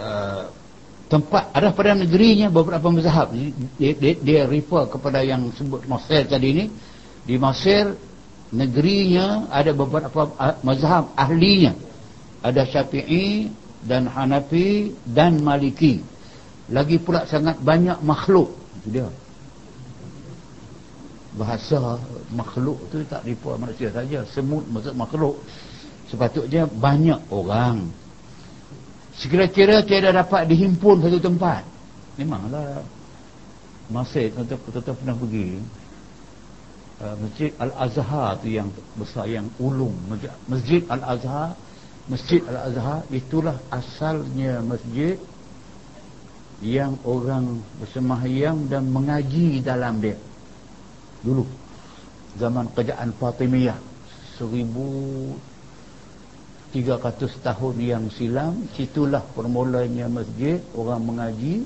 Uh, tempat ada pada negerinya beberapa mazhab. Dia, dia, dia refer kepada yang sebut Mesir tadi ini di Mesir negerinya ada beberapa uh, mazhab ahlinya. Ada Syafi'i dan Hanafi dan Maliki. Lagi pula sangat banyak makhluk. Dia. Bahasa makhluk tu tak ripu manusia saja. Semut maksud makhluk. Sepatutnya banyak orang sekira-kira tiada dapat dihimpun satu tempat. Memanglah. Masih tuan-tuan pernah pergi uh, masjid Al-Azhar tu yang besar yang ulung. Masjid, masjid Al-Azhar Masjid Al-Azhar itulah asalnya masjid yang orang bersemayam dan mengaji dalam dia. Dulu zaman kerajaan Fatimiyah 1300 tahun yang silam situlah permulanya masjid orang mengaji.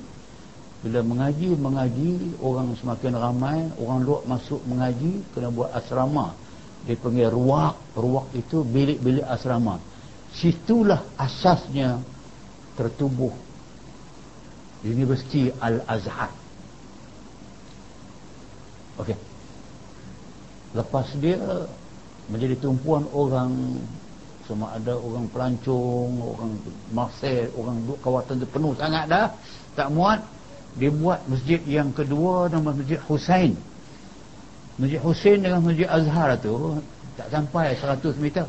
Bila mengaji mengaji orang semakin ramai orang luar masuk mengaji kena buat asrama. Dia panggil ruak. Ruak itu bilik-bilik asrama. Situlah asasnya tertubuh. Universiti Al-Azhar. Okey. Lepas dia menjadi tumpuan orang sama ada orang pelancong, orang Marseille, orang duk kawasan itu penuh sangat dah, tak muat, dia buat masjid yang kedua nama Masjid Husain. Masjid Husain dengan Masjid Azhar tu tak sampai 100 meter.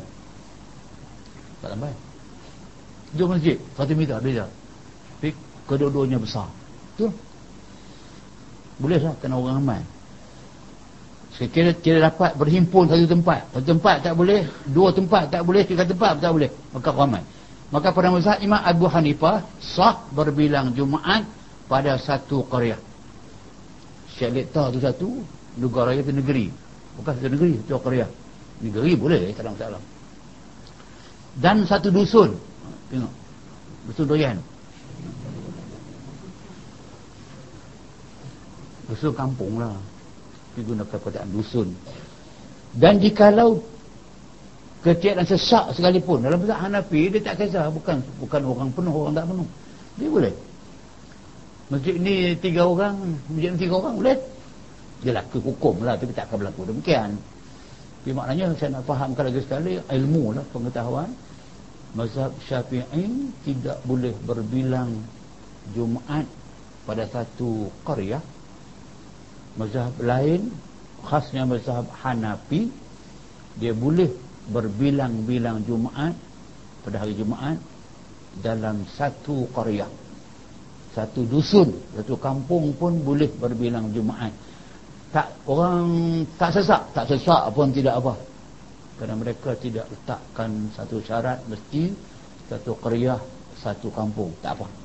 Tak lambat dua masjid satu meter beza tapi kedua-duanya besar. Tu. Boleh lah kena orang ramai sekiranya tidak dapat berhimpun satu tempat. Satu tempat tak boleh dua tempat tak boleh tiga tempat tak boleh. Maka ramai maka pada masa Imam Abu Hanifah sah berbilang Jumaat pada satu karya Syekh tu satu negara itu negeri. Bukan satu negeri satu karya negeri boleh tak ada masalah. Dan satu dusun. Tengok. Dusun doyan. Dusun kampung lah dia guna perkataan dusun dan jikalau ketiadaan sesak sekalipun dalam bahasa Hanafi dia tak kisah. Bukan bukan orang penuh orang tak penuh. Dia boleh. Masjid ni tiga orang masjid ni tiga orang boleh. Dia laku hukum lah tapi tak akan berlaku demikian. Tapi maknanya saya nak fahamkan lagi sekali ilmu lah pengetahuan. Mazhab syafi'i tidak boleh berbilang Jumaat pada satu qaryah mazhab lain khasnya mazhab Hanafi dia boleh berbilang-bilang Jumaat pada hari Jumaat dalam satu qaryah satu dusun satu kampung pun boleh berbilang Jumaat. Tak orang tak sesak tak sesak pun tidak apa. Kerana mereka tidak letakkan satu syarat mesti satu qaryah satu kampung. Tak apa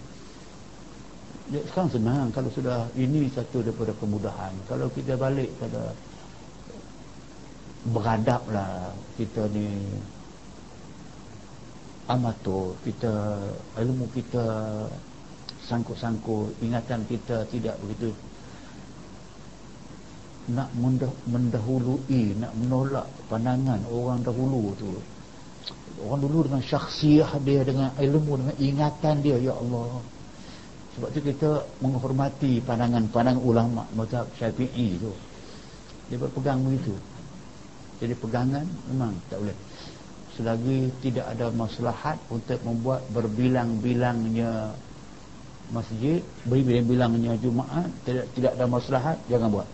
sekarang senang kalau sudah ini satu daripada kemudahan. Kalau kita balik pada beradablah kita ni amatur kita ilmu kita sangkut-sangkut ingatan kita tidak begitu. Nak mendahului nak menolak pandangan orang dahulu tu. Orang dulu dengan syaksiah dia dengan ilmu dengan ingatan dia ya Allah sebab tu kita menghormati pandangan-pandangan ulama mazhab syafi'i tu. Dia berpegang begitu. Jadi pegangan memang tak boleh. Selagi tidak ada maslahat untuk membuat berbilang-bilangnya masjid berbilang-bilangnya Jumaat tidak tidak ada maslahat jangan buat.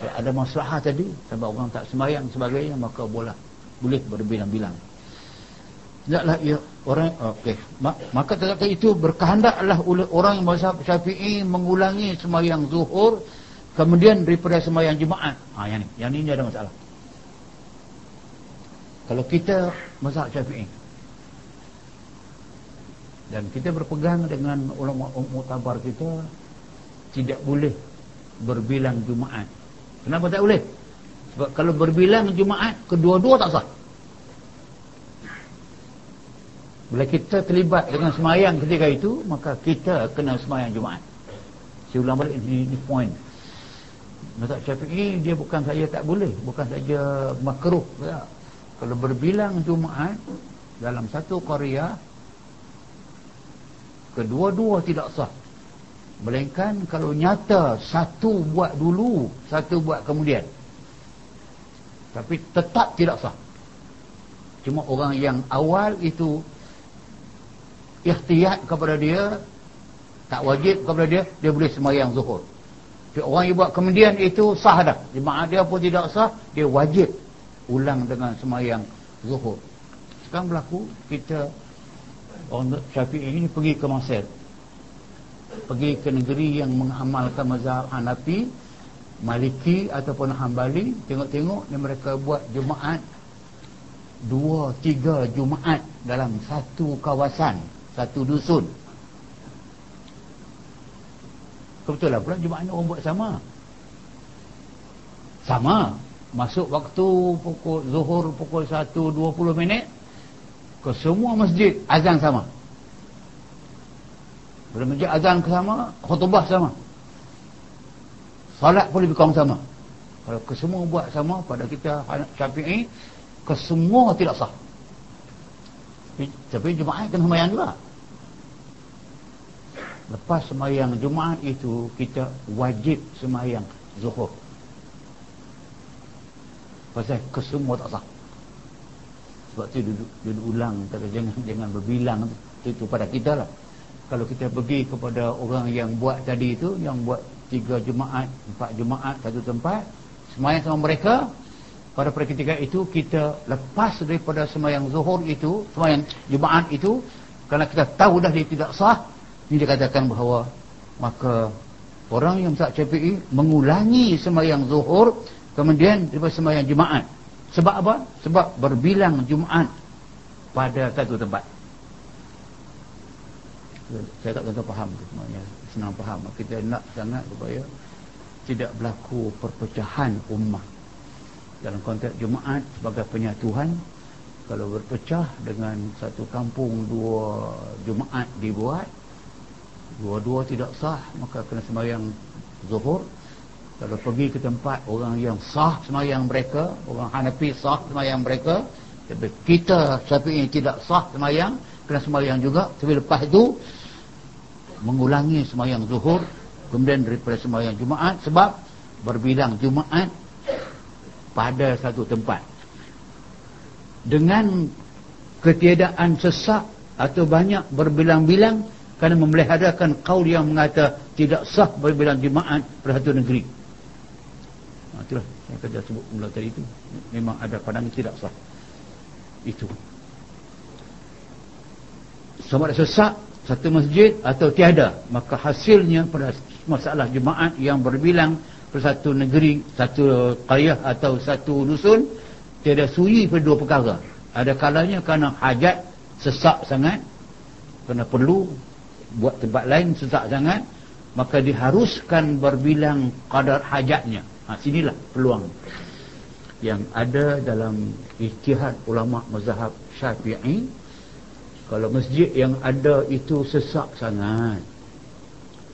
Kalau ada maslahat tadi sebab orang tak sembahyang sebagainya maka boleh boleh berbilang-bilang tidaklah ia orang okey maka tetapi itu berkehendaklah oleh orang mazhab Syafi'i mengulangi sembahyang zuhur kemudian daripada sembahyang Jumaat ha yang ni yang ni ada masalah kalau kita mazhab Syafi'i dan kita berpegang dengan ulama muktabar kita tidak boleh berbilang Jumaat. Kenapa tak boleh? Sebab kalau berbilang Jumaat kedua-dua tak sah. Bila kita terlibat dengan semayang ketika itu maka kita kena semayang Jumaat. Saya ulang balik di, di point. Mazhab Syafi'i dia bukan saja tak boleh, bukan saja makruh. Ya. Kalau berbilang Jumaat dalam satu Korea kedua-dua tidak sah melainkan kalau nyata satu buat dulu satu buat kemudian tapi tetap tidak sah cuma orang yang awal itu ikhtiat kepada dia tak wajib kepada dia dia boleh semayang zuhur. Orang yang buat kemudian itu sah dah. Jemaah dia pun tidak sah dia wajib ulang dengan semayang zuhur. Sekarang berlaku kita orang Syafi'i ini pergi ke Mesir pergi ke negeri yang mengamalkan mazhab Hanafi Maliki ataupun Hambali. Tengok-tengok ni mereka buat Jumaat. Dua tiga Jumaat dalam satu kawasan satu dusun. Kebetulan pula Jumaat ni orang buat sama. Sama. Masuk waktu pukul zuhur pukul 1.20 minit ke semua masjid azan sama. Bila masjid azan ke sama khutbah sama. Salat pun lebih kurang sama. Kalau ke semua buat sama pada kita syafi'i ke semua tidak sah. Tapi Jumaat kena semayang juga lepas semayang Jumaat itu kita wajib semayang zuhur. Pasal ke semua tak sah. Sebab tu duduk, duduk ulang kata jangan jangan berbilang itu, itu pada kita lah. Kalau kita pergi kepada orang yang buat tadi itu yang buat tiga Jumaat empat Jumaat satu tempat semayang sama mereka pada ketika itu kita lepas daripada semayang zuhur itu semayang Jumaat itu kerana kita tahu dah dia tidak sah ini dikatakan bahawa maka orang yang tak CPI mengulangi semayang zuhur kemudian daripada semayang Jumaat sebab apa? Sebab berbilang Jumaat pada satu tempat. Saya tak tahu faham tu sebenarnya. Senang faham. Kita nak sangat supaya tidak berlaku perpecahan ummah. Dalam konteks Jumaat sebagai penyatuan, kalau berpecah dengan satu kampung dua Jumaat dibuat, dua-dua tidak sah, maka kena sembahyang zuhur, kalau pergi ke tempat orang yang sah semayang mereka orang Hanafi sah semayang mereka tapi kita siapa yang tidak sah semayang kena semayang juga. Tapi lepas itu mengulangi semayang zuhur kemudian daripada semayang Jumaat sebab berbilang Jumaat pada satu tempat. Dengan ketiadaan sesak atau banyak berbilang-bilang kerana memeliharakan kaul yang mengata tidak sah berbilang jemaat pada satu negeri. Ha, itulah yang kerja sebut mula tadi itu memang ada pandangan tidak sah. Itu. Sama ada sesak satu masjid atau tiada maka hasilnya pada masalah jemaat yang berbilang satu negeri satu qaryah atau satu dusun tiada suri pada dua perkara. Ada kalanya kerana hajat sesak sangat kerana perlu buat tempat lain sesak sangat maka diharuskan berbilang kadar hajatnya ha, sinilah peluang yang ada dalam ijtihad ulama mazhab syafi'i. Kalau masjid yang ada itu sesak sangat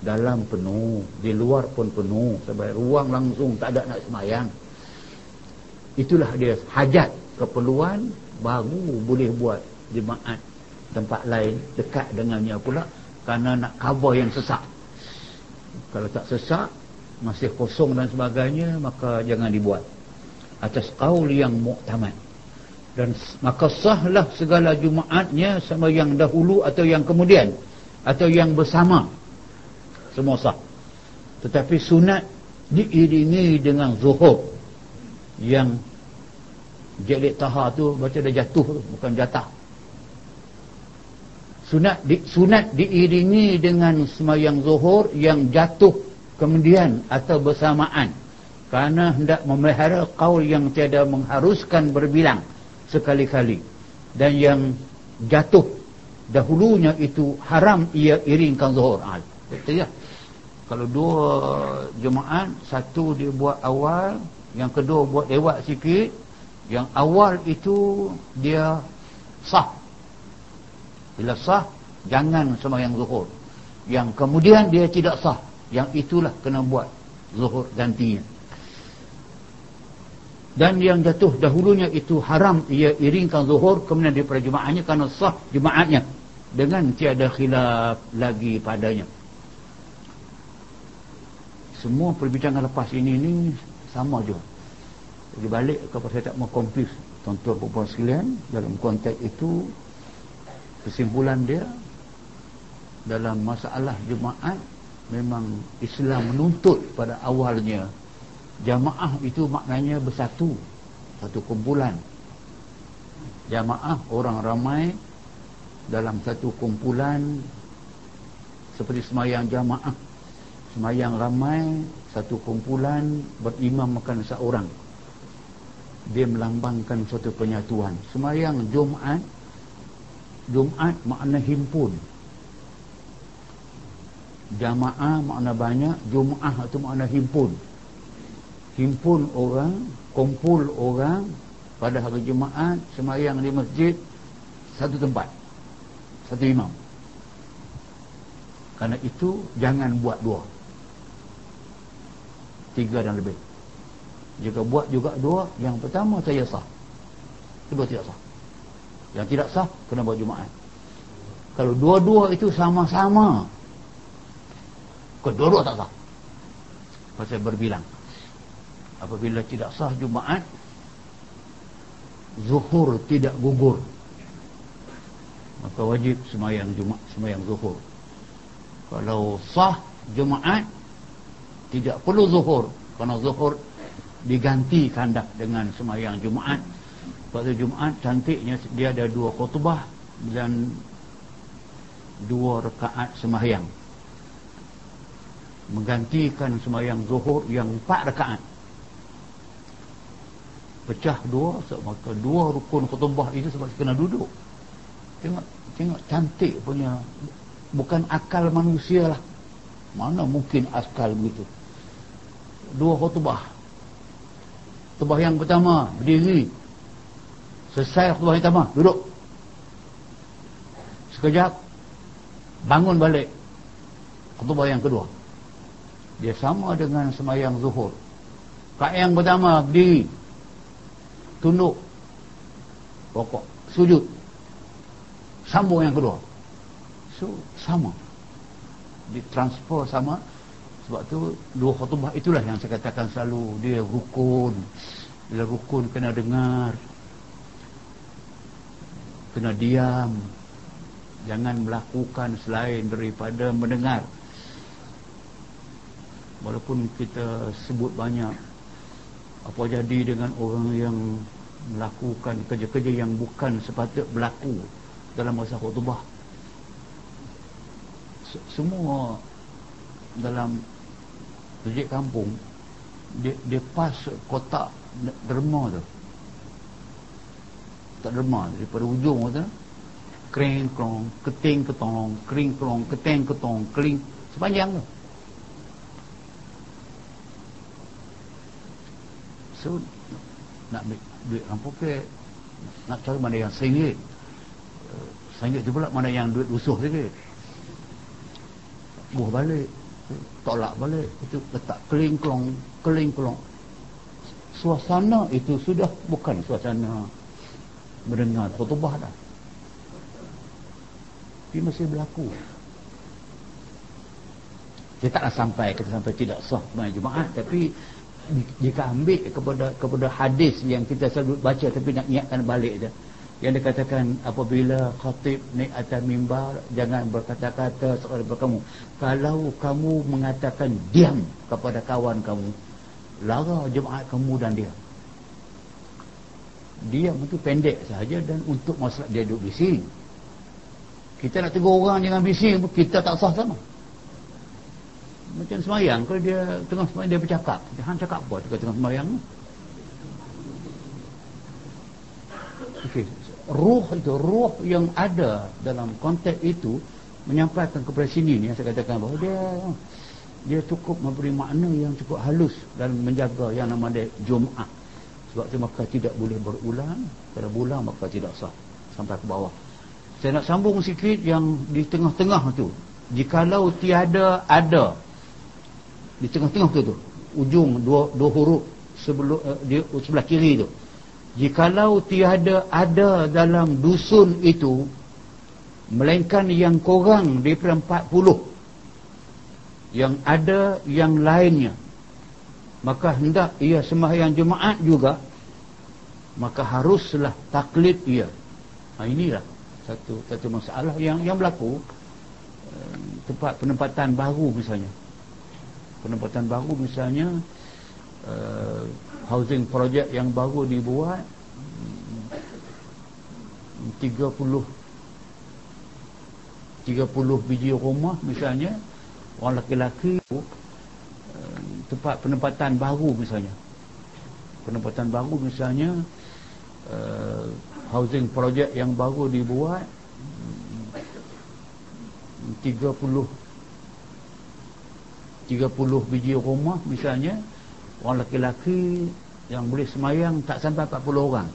dalam penuh di luar pun penuh sampai ruang langsung tak ada nak semayang. Itulah dia hajat keperluan baru boleh buat jemaat tempat lain dekat dengannya pula kerana nak cover yang sesak. Kalau tak sesak masih kosong dan sebagainya maka jangan dibuat. Atas kaul yang muktamad. Dan maka sahlah segala jumaatnya sama yang dahulu atau yang kemudian. Atau yang bersama. Semua sah. Tetapi sunat diiringi dengan zuhur. Yang jelek taha tu baca dah jatuh tu bukan jatah sunat di, sunat diiringi dengan semayang zuhur yang jatuh kemudian atau bersamaan. Kerana hendak memelihara kaul yang tiada mengharuskan berbilang sekali-kali. Dan yang jatuh dahulunya itu haram ia iringkan zuhur. Ha, betul ya? Kalau dua jemaat satu dia buat awal yang kedua buat lewat sikit yang awal itu dia sah bila sah jangan yang zuhur. Yang kemudian dia tidak sah yang itulah kena buat zuhur gantinya. Dan yang jatuh dahulunya itu haram ia iringkan zuhur kemudian di perjumaannya kerana sah jemaatnya dengan tiada khilaf lagi padanya. Semua perbincangan lepas ini ni sama juga jadi balik kepada saya tak mau confuse tuan-tuan perempuan sekalian dalam konteks itu kesimpulan dia dalam masalah jemaat memang Islam menuntut pada awalnya jamaah itu maknanya bersatu satu kumpulan. Jamaah orang ramai dalam satu kumpulan seperti semayang jamaah. Semayang ramai satu kumpulan berimam makan seorang. Dia melambangkan suatu penyatuan. Semayang Jumaat Jumaat makna himpun. Jamaah makna banyak Jumaah itu makna himpun. Himpun orang kumpul orang pada hari Jumaat semayang di masjid satu tempat satu imam. Kerana itu jangan buat dua. Tiga dan lebih. Jika buat juga dua yang pertama saya sah. Kedua tidak sah yang tidak sah kena buat Jumaat. Kalau dua-dua itu sama-sama kedua-dua tak sah. Pasal berbilang. Apabila tidak sah Jumaat zuhur tidak gugur. Maka wajib semayang Jumaat semayang zuhur. Kalau sah Jumaat tidak perlu zuhur. Kerana zuhur diganti kandak dengan semayang Jumaat pada Jumaat cantiknya dia ada dua khutbah dan dua rekaat semayang. Menggantikan semayang zuhur yang empat rekaat pecah dua maka dua rukun khutbah itu sebab kena duduk. Tengok tengok cantik punya bukan akal manusia lah. Mana mungkin akal begitu? Dua khutbah. Khutbah yang pertama berdiri selesai khutbah pertama duduk. Sekejap bangun balik. Khutbah yang kedua. Dia sama dengan semayang zuhur. Kak yang pertama berdiri. Tunduk. Pokok sujud. Sambung yang kedua. So sama. Ditransfer sama. Sebab tu dua khutbah itulah yang saya katakan selalu dia rukun. Bila rukun kena dengar kena diam. Jangan melakukan selain daripada mendengar. Walaupun kita sebut banyak apa jadi dengan orang yang melakukan kerja-kerja yang bukan sepatut berlaku dalam masa khutbah? Semua dalam masjid kampung dia, dia pas kotak derma tu tak derma daripada ujung tu? Kering krong keting ketong kering krong keteng ketong kering. Sepanjang tu. So nak ambil duit orang ke nak cari mana yang seringgit uh, seringgit tu pula mana yang duit usuh sikit. Buah balik tolak balik itu letak keling kelong keling kelong suasana itu sudah bukan suasana mendengar khutbah dah. Dia masih berlaku. Dia taklah sampai kita sampai tidak sah sebagai jemaah tapi jika ambil kepada kepada hadis yang kita selalu baca tapi nak ingatkan balik je yang dikatakan apabila khatib naik atas mimbar jangan berkata-kata kepada kamu. Kalau kamu mengatakan diam kepada kawan kamu lara jemaat kamu dan dia diam itu pendek sahaja dan untuk masalah dia duduk bising. Kita nak tegur orang jangan bising kita tak sah sama. Macam semayang kalau dia tengah semayang dia bercakap. Jangan cakap apa tengah semayang Okey, ruh itu ruh yang ada dalam konteks itu menyampaikan kepada sini ni saya katakan bahawa dia dia cukup memberi makna yang cukup halus dan menjaga yang nama dia Jumaat sebab itu maka tidak boleh berulang. Kalau berulang maka tidak sah. Sampai ke bawah. Saya nak sambung sikit yang di tengah-tengah tu. Jikalau tiada ada. Di tengah-tengah tu tu. Ujung dua, dua huruf sebelum uh, di sebelah kiri tu. Jikalau tiada ada dalam dusun itu melainkan yang korang daripada empat puluh yang ada yang lainnya maka hendak ia sembahyang jemaat juga. Maka haruslah taklid ia ha, inilah satu satu masalah yang yang berlaku. Eh, tempat penempatan baru misalnya. Penempatan baru misalnya uh, housing project yang baru dibuat 30 30 biji rumah misalnya orang lelaki eh, tempat penempatan baru misalnya. Penempatan baru misalnya uh, housing project yang baru dibuat 30 30 biji rumah misalnya orang lelaki yang boleh semayang tak sampai 40 orang.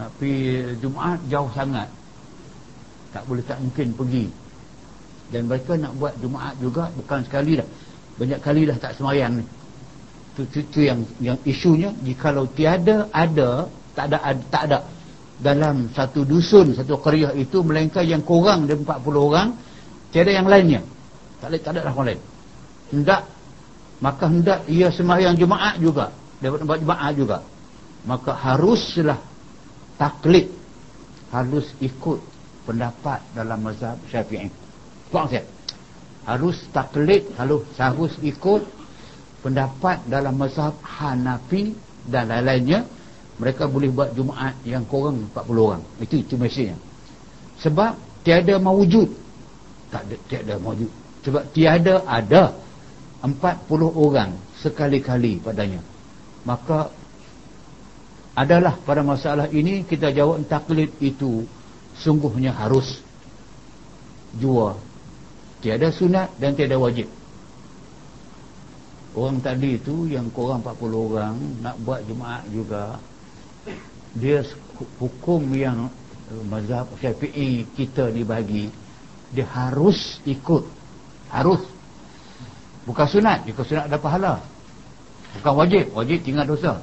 Nak pergi Jumaat jauh sangat. Tak boleh tak mungkin pergi. Dan mereka nak buat Jumaat juga bukan sekali dah banyak kali dah tak semayang ni. Tu, tu, tu yang yang isunya jikalau tiada ada tak ada tak ada. Dalam satu dusun satu keriah itu melainkan yang kurang dari 40 orang tiada yang lainnya. Tak ada tak ada orang lain. Hendak maka hendak ia sembahyang Jumaat juga. Dapat tempat Jumaat juga. Maka haruslah taklid harus ikut pendapat dalam mazhab syafi'i. Faham saya harus taklid harus, harus ikut pendapat dalam mazhab Hanafi dan lain-lainnya. Mereka boleh buat Jumaat yang kurang 40 orang. Itu itu mestinya. Sebab tiada mewujud tak ada tiada mewujud sebab tiada ada 40 orang sekali-kali padanya. Maka adalah pada masalah ini kita jawab taklid itu sungguhnya harus. Jua tiada sunat dan tiada wajib. Orang tadi itu yang kurang 40 orang nak buat jemaat juga dia hukum yang eh, mazhab syafi'i kita dibagi dia harus ikut. Harus. Bukan sunat jika sunat ada pahala. Bukan wajib wajib tinggal dosa.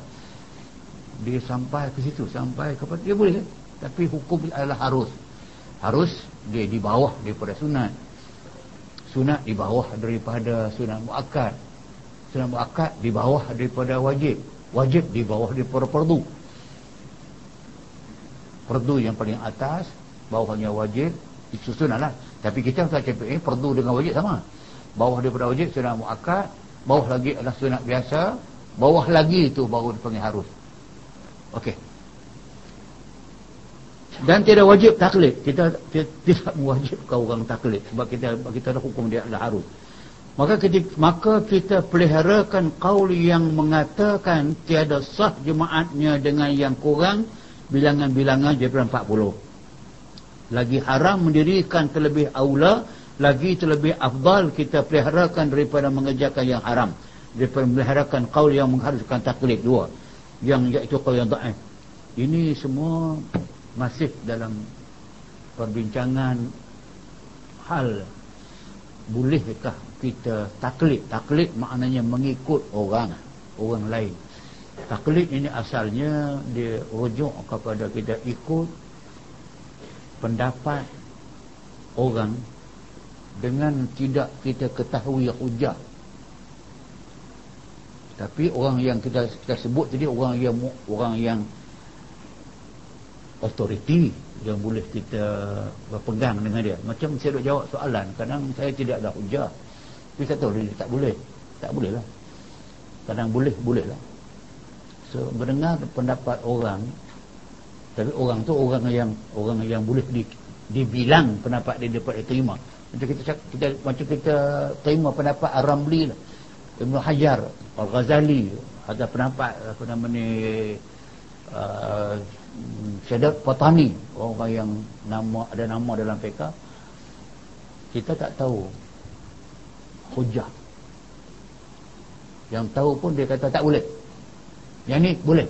Dia sampai ke situ sampai ke dia boleh. Tapi hukum adalah harus. Harus dia di bawah daripada sunat sunat di bawah daripada sunat muakkad. Sunat muakkad di bawah daripada wajib. Wajib di bawah daripada fardu. Perdu yang paling atas bawahnya wajib disusunlah tapi kita tak cakap eh perdu dengan wajib sama. Bawah daripada wajib sunat muakkad. Bawah lagi adalah sunat biasa. Bawah lagi itu baru dipanggil harus. Okey dan tidak wajib taklid. Kita tidak mewajibkan orang taklid sebab kita kita ada hukum dia adalah harus maka kita, maka kita peliharakan kaul yang mengatakan tiada sah jemaatnya dengan yang kurang bilangan-bilangan daripada 40 lagi haram mendirikan terlebih aula lagi terlebih afdal kita peliharakan daripada mengerjakan yang haram. Daripada meliharakan kaul yang mengharuskan taklid dua. Yang iaitu kaul yang da'if. Ini semua masih dalam perbincangan hal bolehkah kita taklid? Taklid maknanya mengikut orang orang lain. Taklid ini asalnya dia rujuk kepada kita ikut pendapat orang dengan tidak kita ketahui hujah. Tapi orang yang kita, kita sebut tadi orang yang orang yang authority yang boleh kita berpegang dengan dia. Macam saya nak jawab soalan kadang saya tidak ada hujah. Tapi saya tahu dia tak boleh. Tak boleh lah. Kadang boleh boleh lah. So mendengar pendapat orang tapi orang tu orang yang orang yang boleh di, dibilang pendapat dia dapat diterima macam kita kita macam kita terima pendapat Ar-Ramli lah. Ibn Hajar Al-Ghazali ada pendapat apa nama ni uh, Syadat Patani orang yang nama ada nama dalam PK kita tak tahu hujah. Yang tahu pun dia kata tak boleh. Yang ni boleh.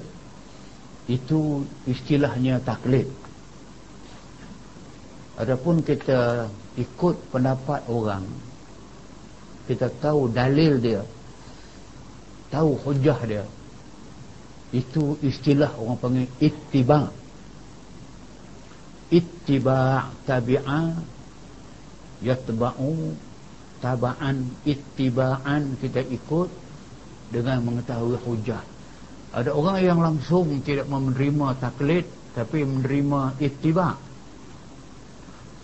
Itu istilahnya taklid. Adapun kita ikut pendapat orang kita tahu dalil dia tahu hujah dia itu istilah orang panggil ittiba. Ittiba tabi'a yatba'u taba'an ittiba'an kita ikut dengan mengetahui hujah. Ada orang yang langsung tidak menerima taklid tapi menerima ittiba.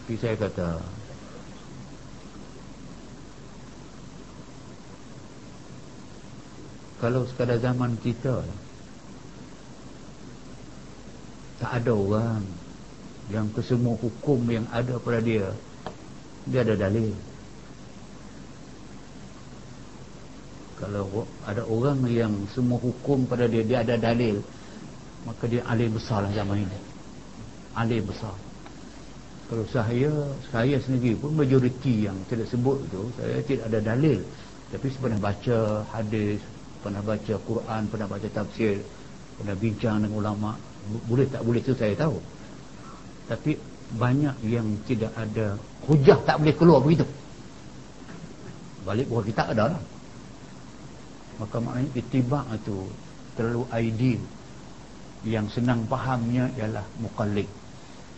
Tapi saya kata kalau sekadar zaman kita tak ada orang yang kesemua hukum yang ada pada dia dia ada dalil. Kalau ada orang yang semua hukum pada dia dia ada dalil maka dia alim besar lah zaman ini. Alim besar. Kalau saya saya sendiri pun majoriti yang tidak sebut itu saya tidak ada dalil. Tapi pernah baca hadis pernah baca Quran, pernah baca tafsir, pernah bincang dengan ulama. Boleh tak boleh itu saya tahu. Tapi banyak yang tidak ada hujah tak boleh keluar begitu. Balik buah kita ada lah. Maka maknanya itibak itu terlalu ideal. Yang senang fahamnya ialah mukallid.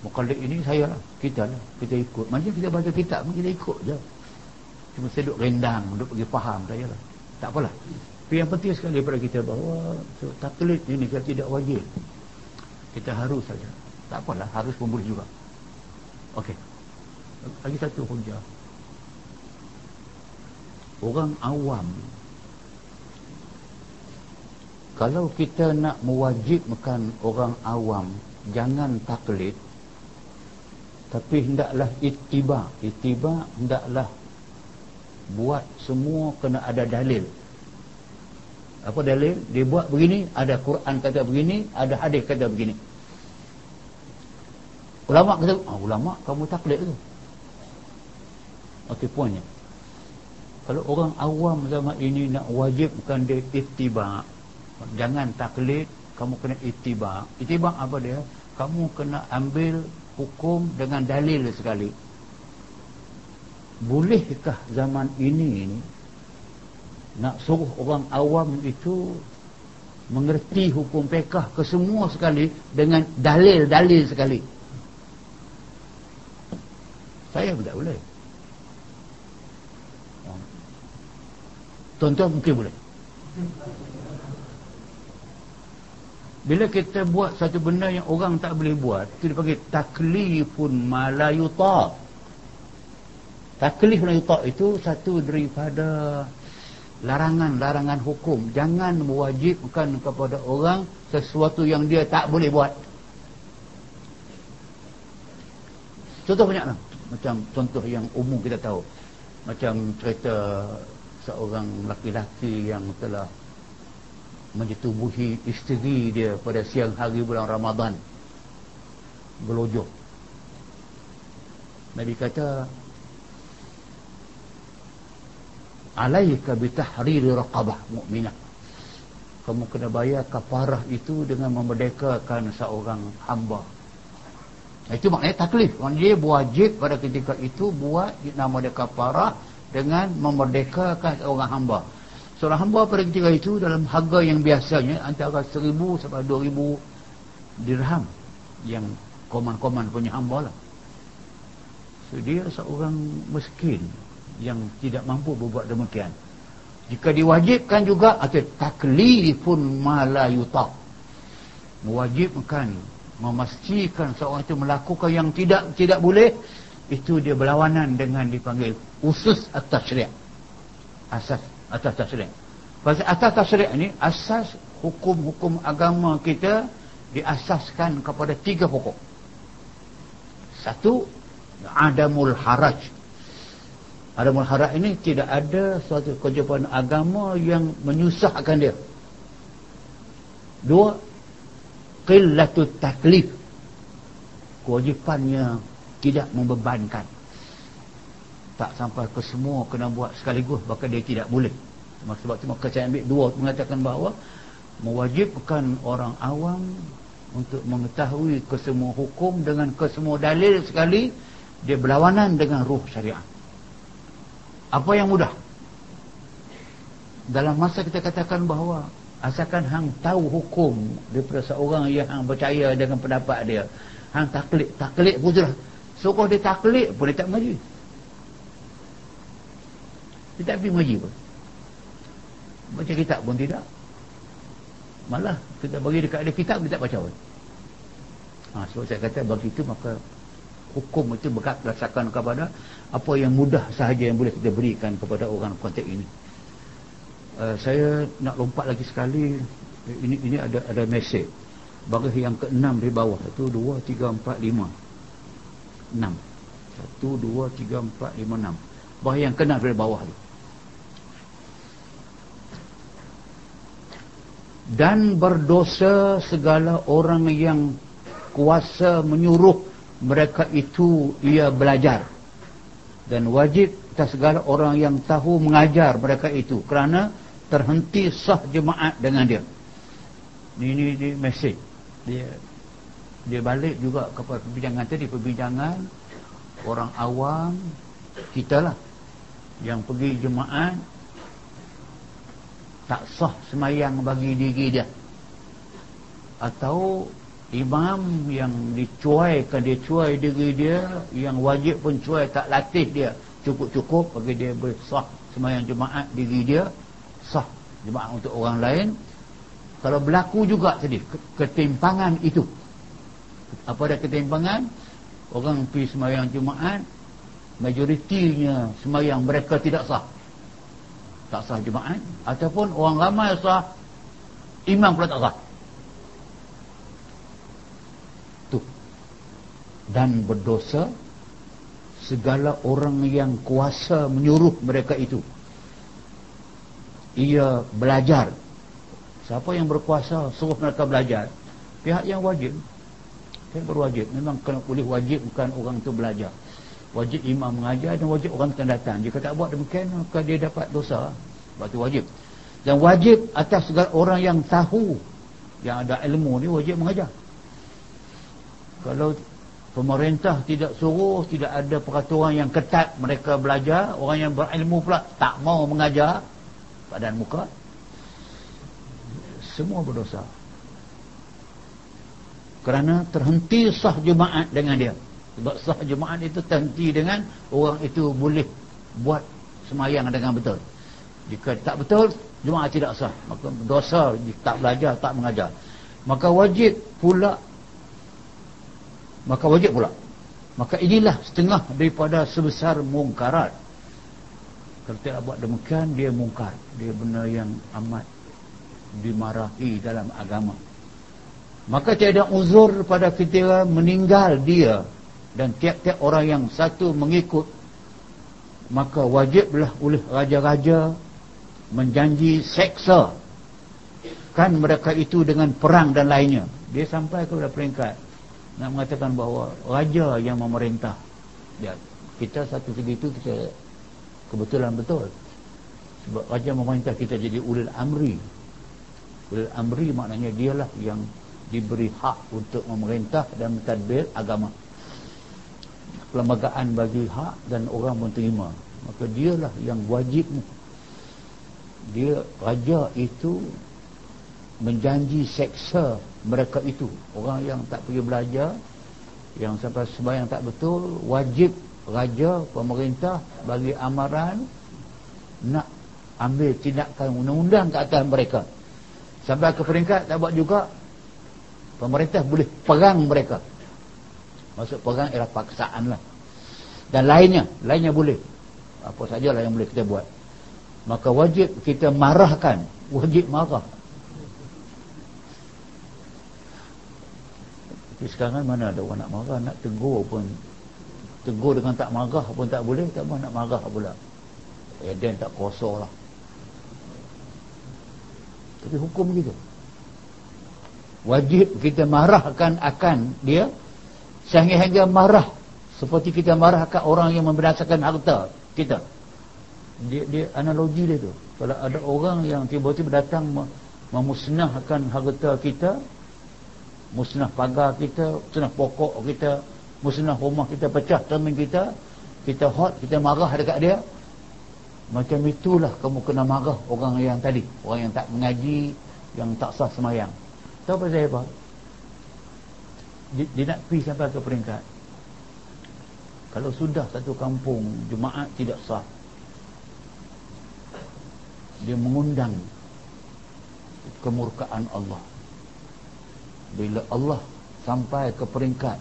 Mukallid ini saya lah, kita lah, kita ikut. Macam kita baca kitab kita ikut je. Cuma saya duduk rendang, duduk pergi faham saya lah. Tak apalah. Tapi yang penting sekali daripada kita bahawa so, taklid ini kita tidak wajib. Kita harus saja. Tak apalah, harus pun boleh juga. Okey. Lagi satu hujah. Orang awam kalau kita nak mewajibkan orang awam jangan taklid tapi hendaklah ittiba. Ittiba hendaklah buat semua kena ada dalil apa dalil dia buat begini ada Quran kata begini ada hadis kata begini ulama kata ah, ulama kamu taklid tu okey poinnya. Kalau orang awam zaman ini nak wajibkan dia ittiba jangan taklid kamu kena ittiba. Ittiba apa dia? Kamu kena ambil hukum dengan dalil sekali. Bolehkah zaman ini nak suruh orang awam itu mengerti hukum pekah ke semua sekali dengan dalil-dalil sekali saya tidak boleh tuan-tuan mungkin boleh. Bila kita buat satu benda yang orang tak boleh buat itu dipanggil taklifun malayuta. Taklif malayuta itu satu daripada larangan-larangan hukum. Jangan mewajibkan kepada orang sesuatu yang dia tak boleh buat. Contoh banyak lah macam contoh yang umum kita tahu. Macam cerita seorang laki-laki yang telah menyetubuhi isteri dia pada siang hari bulan Ramadan. Gelojok Nabi kata alaika bitahriri raqabah mu'minah. Kamu kena bayar kafarah itu dengan memerdekakan seorang hamba itu maknanya taklif. Dia wajib pada ketika itu buat nama dia kafarah dengan memerdekakan seorang hamba. Seorang hamba pada ketika itu dalam harga yang biasanya antara seribu sampai dua ribu dirham yang koman-koman punya hamba lah. So, dia seorang miskin yang tidak mampu berbuat demikian. Jika diwajibkan juga atau taklifun malayuta mewajibkan memastikan seorang itu melakukan yang tidak tidak boleh itu dia berlawanan dengan dipanggil usus atas syariat. Asas atas tasrik pasal atas tasrik ni asas hukum-hukum agama kita diasaskan kepada tiga pokok. Satu adamul haraj. Adamul haraj ini tidak ada suatu kewajipan agama yang menyusahkan dia. Dua qillatut taklif. Kewajipannya tidak membebankan. Tak sampai ke semua kena buat sekaligus maka dia tidak boleh. Sebab itu maka saya ambil dua mengatakan bahawa mewajibkan orang awam untuk mengetahui kesemua hukum dengan kesemua dalil sekali dia berlawanan dengan ruh syariat apa yang mudah? Dalam masa kita katakan bahawa asalkan hang tahu hukum daripada seorang yang hang percaya dengan pendapat dia. Hang taklid taklid pun sudah. Suruh dia taklid pun dia tak mengaji. Dia tak pergi mengaji pun. Baca kitab pun tidak. Malah kita bagi dekat dia kitab dia tak baca pun. Ha, sebab saya kata bagi itu maka hukum itu berkat berdasarkan kepada apa yang mudah sahaja yang boleh kita berikan kepada orang konteks ini uh, saya nak lompat lagi sekali. Ini ini ada ada mesej. Bagi yang keenam di bawah. Itu dua tiga empat lima. Enam. Satu dua tiga empat lima enam. Bagi yang keenam dari bawah itu dan berdosa segala orang yang kuasa menyuruh mereka itu ia belajar. Dan wajib atas segala orang yang tahu mengajar mereka itu. Kerana terhenti sah jemaat dengan dia. Ini ini, ini mesej dia dia balik juga kepada perbincangan tadi. Perbincangan orang awam kita lah. Yang pergi jemaat tak sah semayang bagi diri dia. Atau imam yang dicuaikan dia cuai diri dia yang wajib pun cuai tak latih dia. Cukup-cukup bagi dia bersah semayang jemaat diri dia sah jemaat untuk orang lain kalau berlaku juga tadi ketimpangan itu. Apa ada ketimpangan? Orang pergi semayang jemaat majoritinya semayang mereka tidak sah. Tak sah jemaat ataupun orang ramai sah imam pula tak sah. Tu. Dan berdosa segala orang yang kuasa menyuruh mereka itu ia belajar. Siapa yang berkuasa suruh mereka belajar. Pihak yang wajib. Pihak berwajib. Memang kena boleh wajib bukan orang itu belajar. Wajib imam mengajar dan wajib orang akan datang. Jika tak buat demikian maka dia dapat dosa. Sebab itu wajib. Dan wajib atas segala orang yang tahu yang ada ilmu ni wajib mengajar. Kalau pemerintah tidak suruh tidak ada peraturan yang ketat mereka belajar orang yang berilmu pula tak mau mengajar badan muka semua berdosa kerana terhenti sah jemaat dengan dia sebab sah jemaat itu terhenti dengan orang itu boleh buat semayang dengan betul. Jika tak betul, jemaat tidak sah. Maka dosa tak belajar, tak mengajar. maka wajib pula maka wajib pula maka inilah setengah daripada sebesar mungkarat kalau tidak buat demikian dia mungkar. Dia benda yang amat dimarahi dalam agama. Maka tiada uzur pada ketika meninggal dia dan tiap-tiap orang yang satu mengikut maka wajiblah oleh raja-raja menjanji seksa kan mereka itu dengan perang dan lainnya. Dia sampai kepada peringkat. Nak mengatakan bahawa raja yang memerintah. Ya, kita satu segi itu kita kebetulan betul. Sebab raja memerintah kita jadi ulil amri. Ulil amri maknanya dialah yang diberi hak untuk memerintah dan mentadbir agama. Perlembagaan bagi hak dan orang menerima. Maka dialah yang wajib. Dia raja itu menjanji seksa mereka itu. Orang yang tak pergi belajar yang sampai sembahyang tak betul wajib raja, pemerintah bagi amaran nak ambil tindakan undang-undang ke atas mereka. Sampai ke peringkat tak buat juga pemerintah boleh perang mereka. Maksud perang ialah paksaan lah. Dan lainnya lainnya boleh. Apa sajalah yang boleh kita buat. Maka wajib kita marahkan. Wajib marah. Tapi sekarang mana ada orang nak marah nak tegur pun tegur dengan tak marah pun tak boleh tak mahu nak marah pula. Eden tak kosong lah. Tapi hukum begitu. Wajib kita marahkan akan dia sehingga marah seperti kita marahkan orang yang membinasakan harta kita. Dia, dia analogi dia tu. Kalau ada orang yang tiba-tiba datang memusnahkan harta kita musnah pagar kita musnah pokok kita musnah rumah kita pecah teman kita kita hot kita marah dekat dia. Macam itulah kamu kena marah orang yang tadi. Orang yang tak mengaji yang tak sah semayang. Tahu apa saya apa dia, dia nak pergi sampai ke peringkat. Kalau sudah satu kampung jemaat tidak sah. Dia mengundang kemurkaan Allah. Bila Allah sampai ke peringkat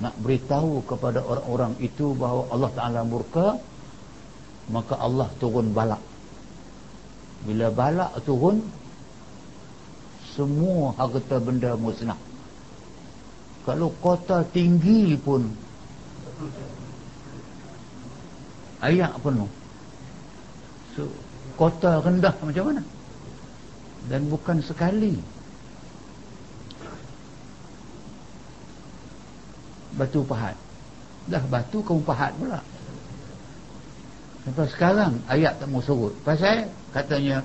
nak beritahu kepada orang-orang itu bahawa Allah Ta'ala murka maka Allah turun balak. Bila balak turun semua harta benda musnah. Kalau kota tinggi pun ayak penuh. So, kota rendah macam mana? Dan bukan sekali batu pahat. Dah batu kamu pahat pula. Sampai sekarang ayat tak mau surut pasal katanya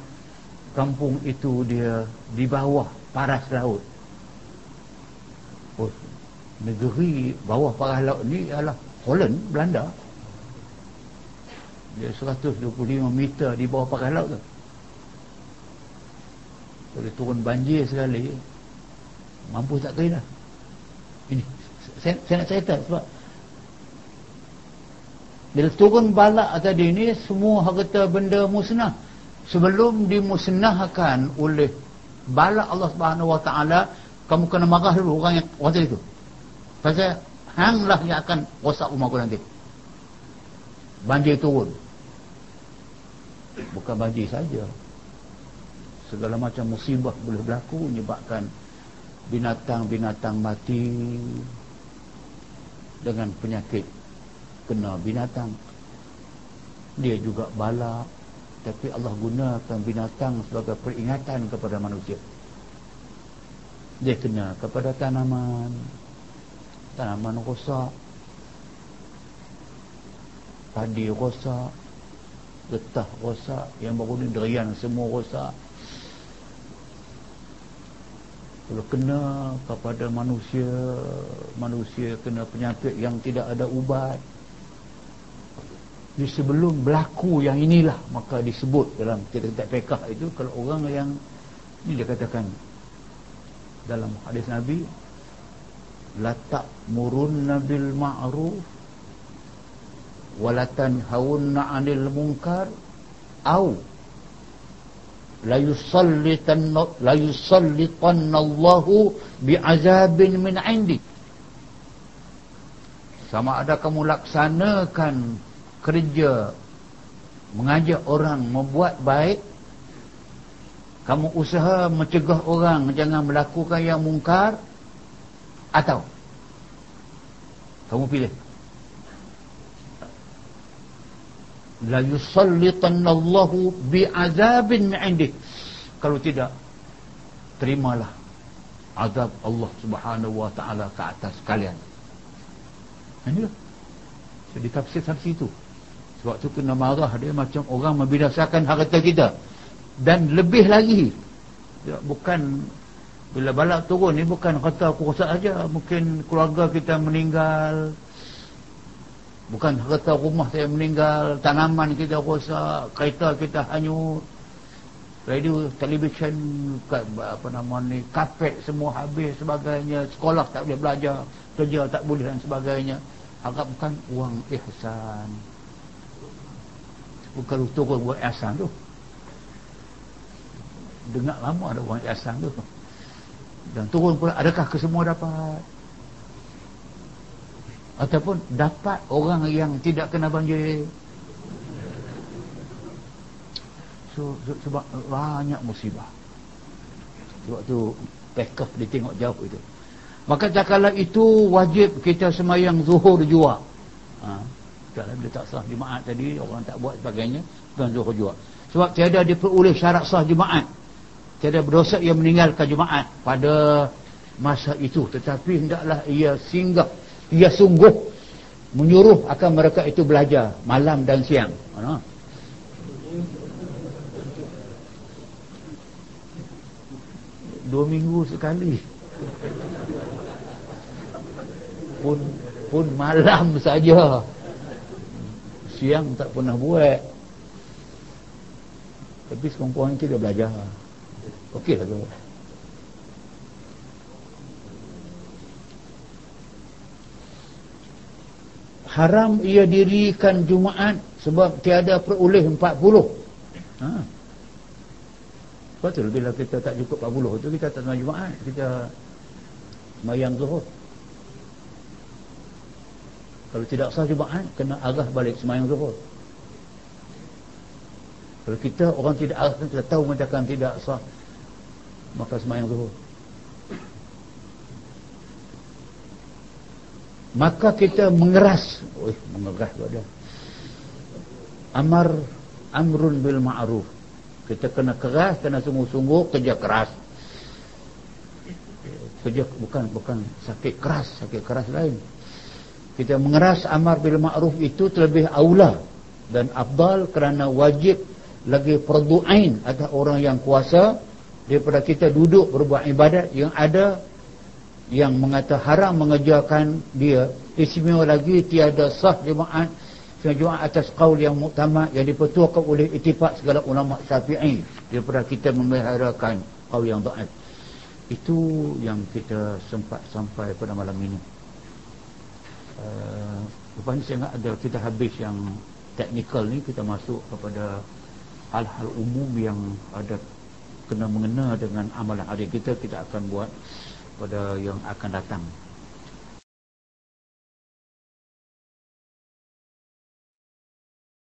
kampung itu dia di bawah paras laut. Oh, negeri bawah paras laut ni adalah Holland Belanda. Dia 125 meter di bawah paras laut tu. Boleh turun banjir sekali mampu tak kena? Ini saya, saya nak cerita sebab bila turun balak tadi ni semua harta benda musnah. Sebelum dimusnahkan oleh balak Allah Subhanahu Wa Taala kamu kena marah dulu orang yang orang tadi tu pasal hanglah yang akan rosak rumah kau nanti. Banjir turun. Bukan banjir saja. Segala macam musibah boleh berlaku menyebabkan binatang-binatang mati dengan penyakit kena binatang. Dia juga bala tapi Allah gunakan binatang sebagai peringatan kepada manusia. Dia kena kepada tanaman. Tanaman rosak. Padi rosak. Getah rosak. Yang baru ni derian semua rosak kalau kena kepada manusia manusia kena penyakit yang tidak ada ubat. Di sebelum berlaku yang inilah maka disebut dalam kitab-kitab pekah itu kalau orang yang ini dia katakan dalam hadis Nabi latak murun nabil ma'ruf walatan haunna anil munkar au la yusallitan la bi'azabin min 'indi. Sama ada kamu laksanakan kerja mengajak orang membuat baik kamu usaha mencegah orang jangan melakukan yang mungkar atau? Kamu pilih la yusallitanallahu bi'azabin mi'indik kalau tidak terimalah azab Allah subhanahu wa ta'ala ke atas kalian. Inilah. Jadi tafsir tafsir itu sebab tu kena marah dia macam orang membinasakan harta kita. Dan lebih lagi ya, bukan bila balak turun ni bukan kata aku rosak aja mungkin keluarga kita meninggal bukan harta rumah saya meninggal tanaman kita rosak kereta kita hanyut. Radio televisyen apa nama ni kapet semua habis sebagainya. Sekolah tak boleh belajar kerja tak boleh dan sebagainya. Harapkan uang ihsan. Bukan turun buat ihsan tu. Dengar lama ada uang ihsan tu. Dan turun pula adakah kesemua dapat ataupun dapat orang yang tidak kena banjir. So, so, sebab banyak musibah. Sebab tu backup dia tengok jauh itu. Maka cakala itu wajib kita semayang zuhur jua. Ha. kalau dia tak sah jemaat tadi orang tak buat sebagainya bukan zuhur jua. Sebab tiada diperoleh syarat sah jemaat tiada berdosa ia meninggalkan jemaat pada masa itu. Tetapi hendaklah ia singgah ia sungguh menyuruh akan mereka itu belajar malam dan siang. Mana dua minggu sekali. Pun pun malam saja. Siang tak pernah buat. Tapi sekumpulan kita belajar. Okey lah tu haram ia dirikan Jumaat sebab tiada peroleh 40 ha. betul bila kita tak cukup 40 tu kita tak nak Jumaat kita mayang zuhur. Kalau tidak sah Jumaat kena arah balik semayang zuhur. Kalau kita orang tidak arah kita tahu macam tidak sah maka semayang zuhur maka kita mengeras. Oh, mengeras ada amar amrun bil ma'ruf. Kita kena keras kena sungguh-sungguh kerja keras. Kerja bukan bukan sakit keras sakit keras lain. Kita mengeras amar bil ma'ruf itu terlebih aula dan afdal kerana wajib lagi fardu ain atas orang yang kuasa daripada kita duduk berbuat ibadat yang ada yang mengata haram mengejarkan dia. Istimewa lagi tiada sah jemaat jemaat atas qaul yang muktamad yang dipetuakan oleh itifak segala ulama syafi'i. Daripada kita memeliharakan qaul yang dhaif itu yang kita sempat sampai pada malam ini. Uh, ni saya ingat ada kita habis yang teknikal ni kita masuk kepada hal-hal umum yang ada kena mengena dengan amalan hari kita kita akan buat pada yang akan datang